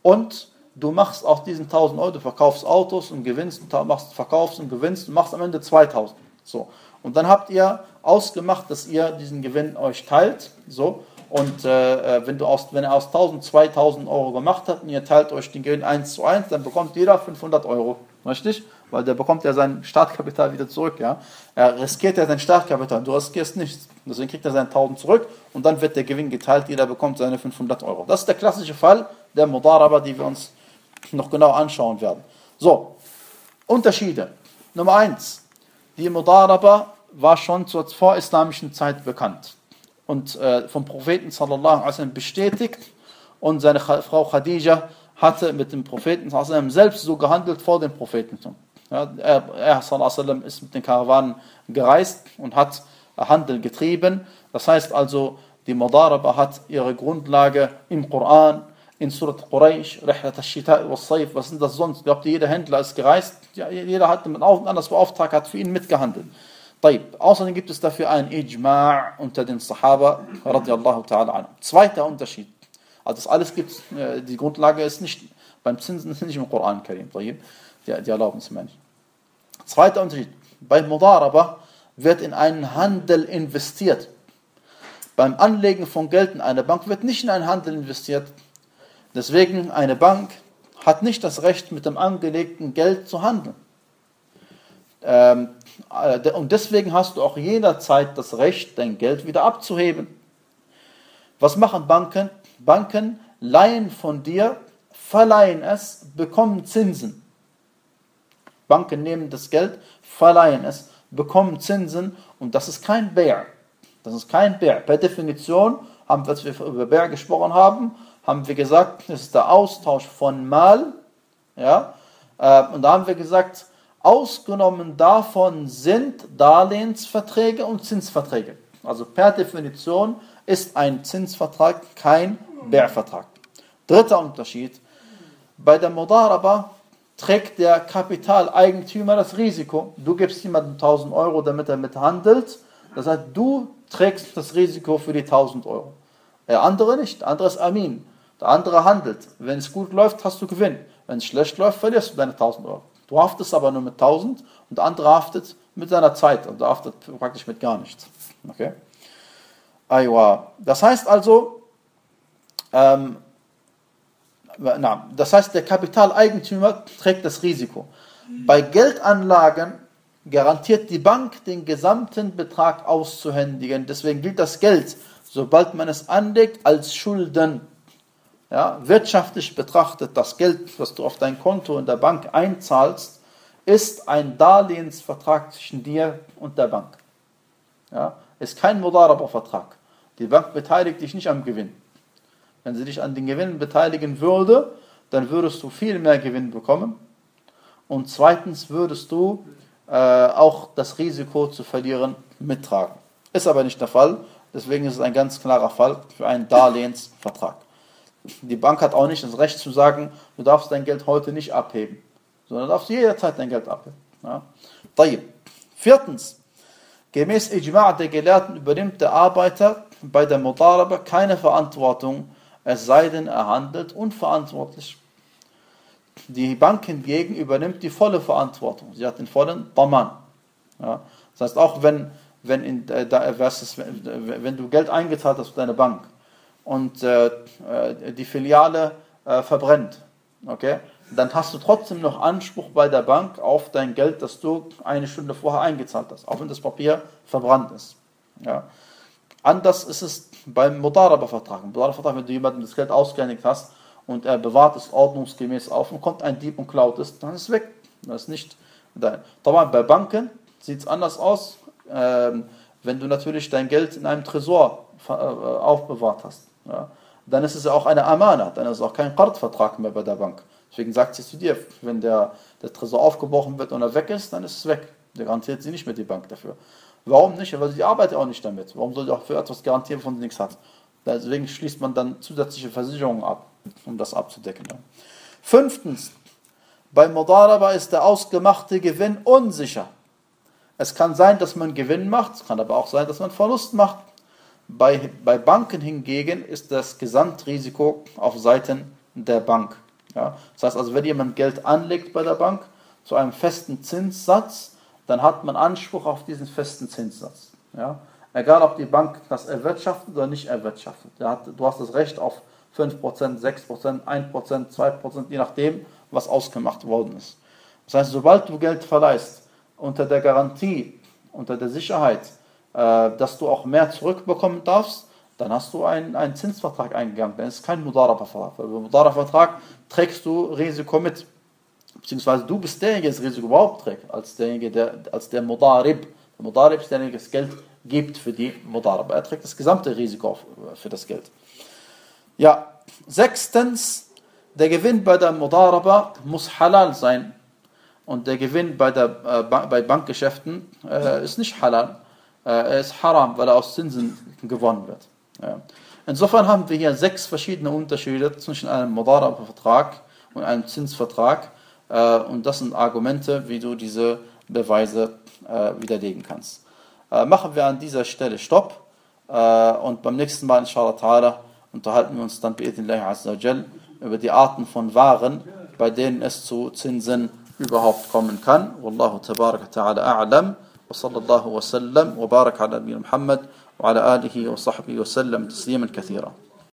und du machst auch diesen 1000 Euro, du verkaufst Autos und gewinnst, machst, verkaufst und gewinnst und machst am Ende 2000. So. Und dann habt ihr ausgemacht, dass ihr diesen Gewinn euch teilt. So. Und äh, äh wenn, du aus, wenn er aus 1000, 2000 Euro gemacht hat und ihr teilt euch den Gewinn 1 zu 1, dann bekommt jeder 500 Euro. Richtig? Weil der bekommt ja sein Startkapital wieder zurück. Ja? Er riskiert ja sein Startkapital, du riskierst nichts. Deswegen kriegt er seine 1000 zurück und dann wird der Gewinn geteilt, jeder bekommt seine 500 Euro. Das ist der klassische Fall der Mudaraba, die wir uns noch genau anschauen werden. So, Unterschiede. Nummer 1. Die Mudaraba war schon zur vorislamischen Zeit bekannt und äh, vom Propheten sallallahu alaihi bestätigt und seine Frau Khadija hatte mit dem Propheten sallallahu selbst so gehandelt vor dem Propheten. Ja, er, er sallallahu ist mit den Karawanen gereist und hat Handel getrieben. Das heißt also, die Mudaraba hat ihre Grundlage im Koran, in Surat Quraysh, Rehlat al-Shita al-Sayf, was sind das sonst? Glaubt ihr, jeder Händler ist gereist? Ja, jeder hat mit anders beauftragt, hat für ihn mitgehandelt. طيب. Außerdem gibt es dafür einen Ijma' unter den Sahaba radiallahu ta'ala anhu. Zweiter Unterschied. Also das alles gibt äh, die Grundlage ist nicht, beim Zinsen ist nicht im Koran Karim. Die, die Erlaubnis meine Zweiter Unterschied. Bei Mudaraba wird in einen Handel investiert. Beim Anlegen von Geld in eine Bank wird nicht in einen Handel investiert, Deswegen, eine Bank hat nicht das Recht, mit dem angelegten Geld zu handeln. Ähm, äh, und deswegen hast du auch jederzeit das Recht, dein Geld wieder abzuheben. Was machen Banken? Banken leihen von dir, verleihen es, bekommen Zinsen. Banken nehmen das Geld, verleihen es, bekommen Zinsen und das ist kein Bär. Das ist kein Bär. Per Definition haben als wir über Bär gesprochen haben, haben wir gesagt, das ist der Austausch von Mal. Ja? Äh, und da haben wir gesagt, ausgenommen davon sind Darlehensverträge und Zinsverträge. Also per Definition ist ein Zinsvertrag kein Bärvertrag. Dritter Unterschied. Bei der Modaraba trägt der Kapitaleigentümer das Risiko. Du gibst jemandem 1000 Euro, damit er mithandelt. Das heißt, du trägst das Risiko für die 1000 Euro. Der andere nicht. Der andere ist Amin. Der andere handelt. Wenn es gut läuft, hast du Gewinn. Wenn es schlecht läuft, verlierst du deine 1000 Euro. Du haftest aber nur mit 1000 und der andere haftet mit seiner Zeit und der haftet praktisch mit gar nichts. Okay? Das heißt also, ähm, na, das heißt, der Kapitaleigentümer trägt das Risiko. Bei Geldanlagen garantiert die Bank den gesamten Betrag auszuhändigen. Deswegen gilt das Geld, sobald man es anlegt, als Schulden. Ja, wirtschaftlich betrachtet, das Geld, was du auf dein Konto in der Bank einzahlst, ist ein Darlehensvertrag zwischen dir und der Bank. Ja, ist kein Mudaraba-Vertrag. Die Bank beteiligt dich nicht am Gewinn. Wenn sie dich an den Gewinn beteiligen würde, dann würdest du viel mehr Gewinn bekommen. Und zweitens würdest du äh, auch das Risiko zu verlieren mittragen. Ist aber nicht der Fall. Deswegen ist es ein ganz klarer Fall für einen Darlehensvertrag. Die Bank hat auch nicht das Recht zu sagen, du darfst dein Geld heute nicht abheben, sondern du darfst jederzeit dein Geld abheben. Ja. Viertens, gemäß Ijma' der Gelehrten übernimmt der Arbeiter bei der Mudaraba keine Verantwortung, es sei denn, er handelt unverantwortlich. Die Bank hingegen übernimmt die volle Verantwortung. Sie hat den vollen Daman. Ja. Das heißt, auch wenn, wenn, in, äh, da, wenn, wenn du Geld eingezahlt hast für deine Bank und äh, äh, die Filiale äh, verbrennt, okay, dann hast du trotzdem noch Anspruch bei der Bank auf dein Geld, das du eine Stunde vorher eingezahlt hast, auch wenn das Papier verbrannt ist. Ja. Anders ist es beim Mudaraba-Vertrag. Im Mudaraba-Vertrag, wenn du jemandem das Geld ausgehändigt hast und er bewahrt es ordnungsgemäß auf und kommt ein Dieb und klaut es, dann ist es weg. Das ist nicht dein. Bei Banken sieht es anders aus, ähm, wenn du natürlich dein Geld in einem Tresor äh, aufbewahrt hast. Ja. Dann ist es auch eine Amana, dann ist es auch kein Qard-Vertrag mehr bei der Bank. Deswegen sagt sie zu dir, wenn der, der Tresor aufgebrochen wird und er weg ist, dann ist es weg. Der garantiert sie nicht mehr die Bank dafür. Warum nicht? Weil sie arbeitet auch nicht damit. Warum soll sie auch für etwas garantieren, von sie nichts hat? Deswegen schließt man dann zusätzliche Versicherungen ab, um das abzudecken. Fünftens, bei Modaraba ist der ausgemachte Gewinn unsicher. Es kann sein, dass man Gewinn macht, es kann aber auch sein, dass man Verlust macht. Bei, bei Banken hingegen ist das Gesamtrisiko auf Seiten der Bank. Ja? Das heißt also, wenn jemand Geld anlegt bei der Bank zu einem festen Zinssatz, dann hat man Anspruch auf diesen festen Zinssatz. Ja? Egal, ob die Bank das erwirtschaftet oder nicht erwirtschaftet. Du hast das Recht auf 5%, 6%, 1%, 2%, je nachdem, was ausgemacht worden ist. Das heißt, sobald du Geld verleihst, unter der Garantie, unter der Sicherheit, dass du auch mehr zurückbekommen darfst, dann hast du einen, einen Zinsvertrag eingegangen. Dann ist kein Mudaraba-Vertrag. Weil beim Mudaraba-Vertrag trägst du Risiko mit. Beziehungsweise du bist derjenige, der das Risiko überhaupt trägt, als derjenige, der, als der Mudarib. Der Mudarib ist derjenige, der das Geld gibt für die Mudaraba. Er trägt das gesamte Risiko für das Geld. Ja, sechstens, der Gewinn bei der Mudaraba muss halal sein. Und der Gewinn bei, der, äh, bei Bankgeschäften äh, ist nicht halal. Äh, er ist haram, weil er aus Zinsen gewonnen wird. Ja. Insofern haben wir hier sechs verschiedene Unterschiede zwischen einem Mudaraba-Vertrag und einem Zinsvertrag. Äh, und das sind Argumente, wie du diese Beweise äh, widerlegen kannst. Machen wir an dieser Stelle Stopp. und beim nächsten Mal, inshallah ta'ala, unterhalten wir uns dann über die Arten von Waren, bei denen es zu Zinsen überhaupt kommen kann. Wallahu tabaraka ta'ala a'lam. وصلى الله وسلم وبارك على نبينا محمد وعلى آله وصحبه وسلم تسليما كثيرا.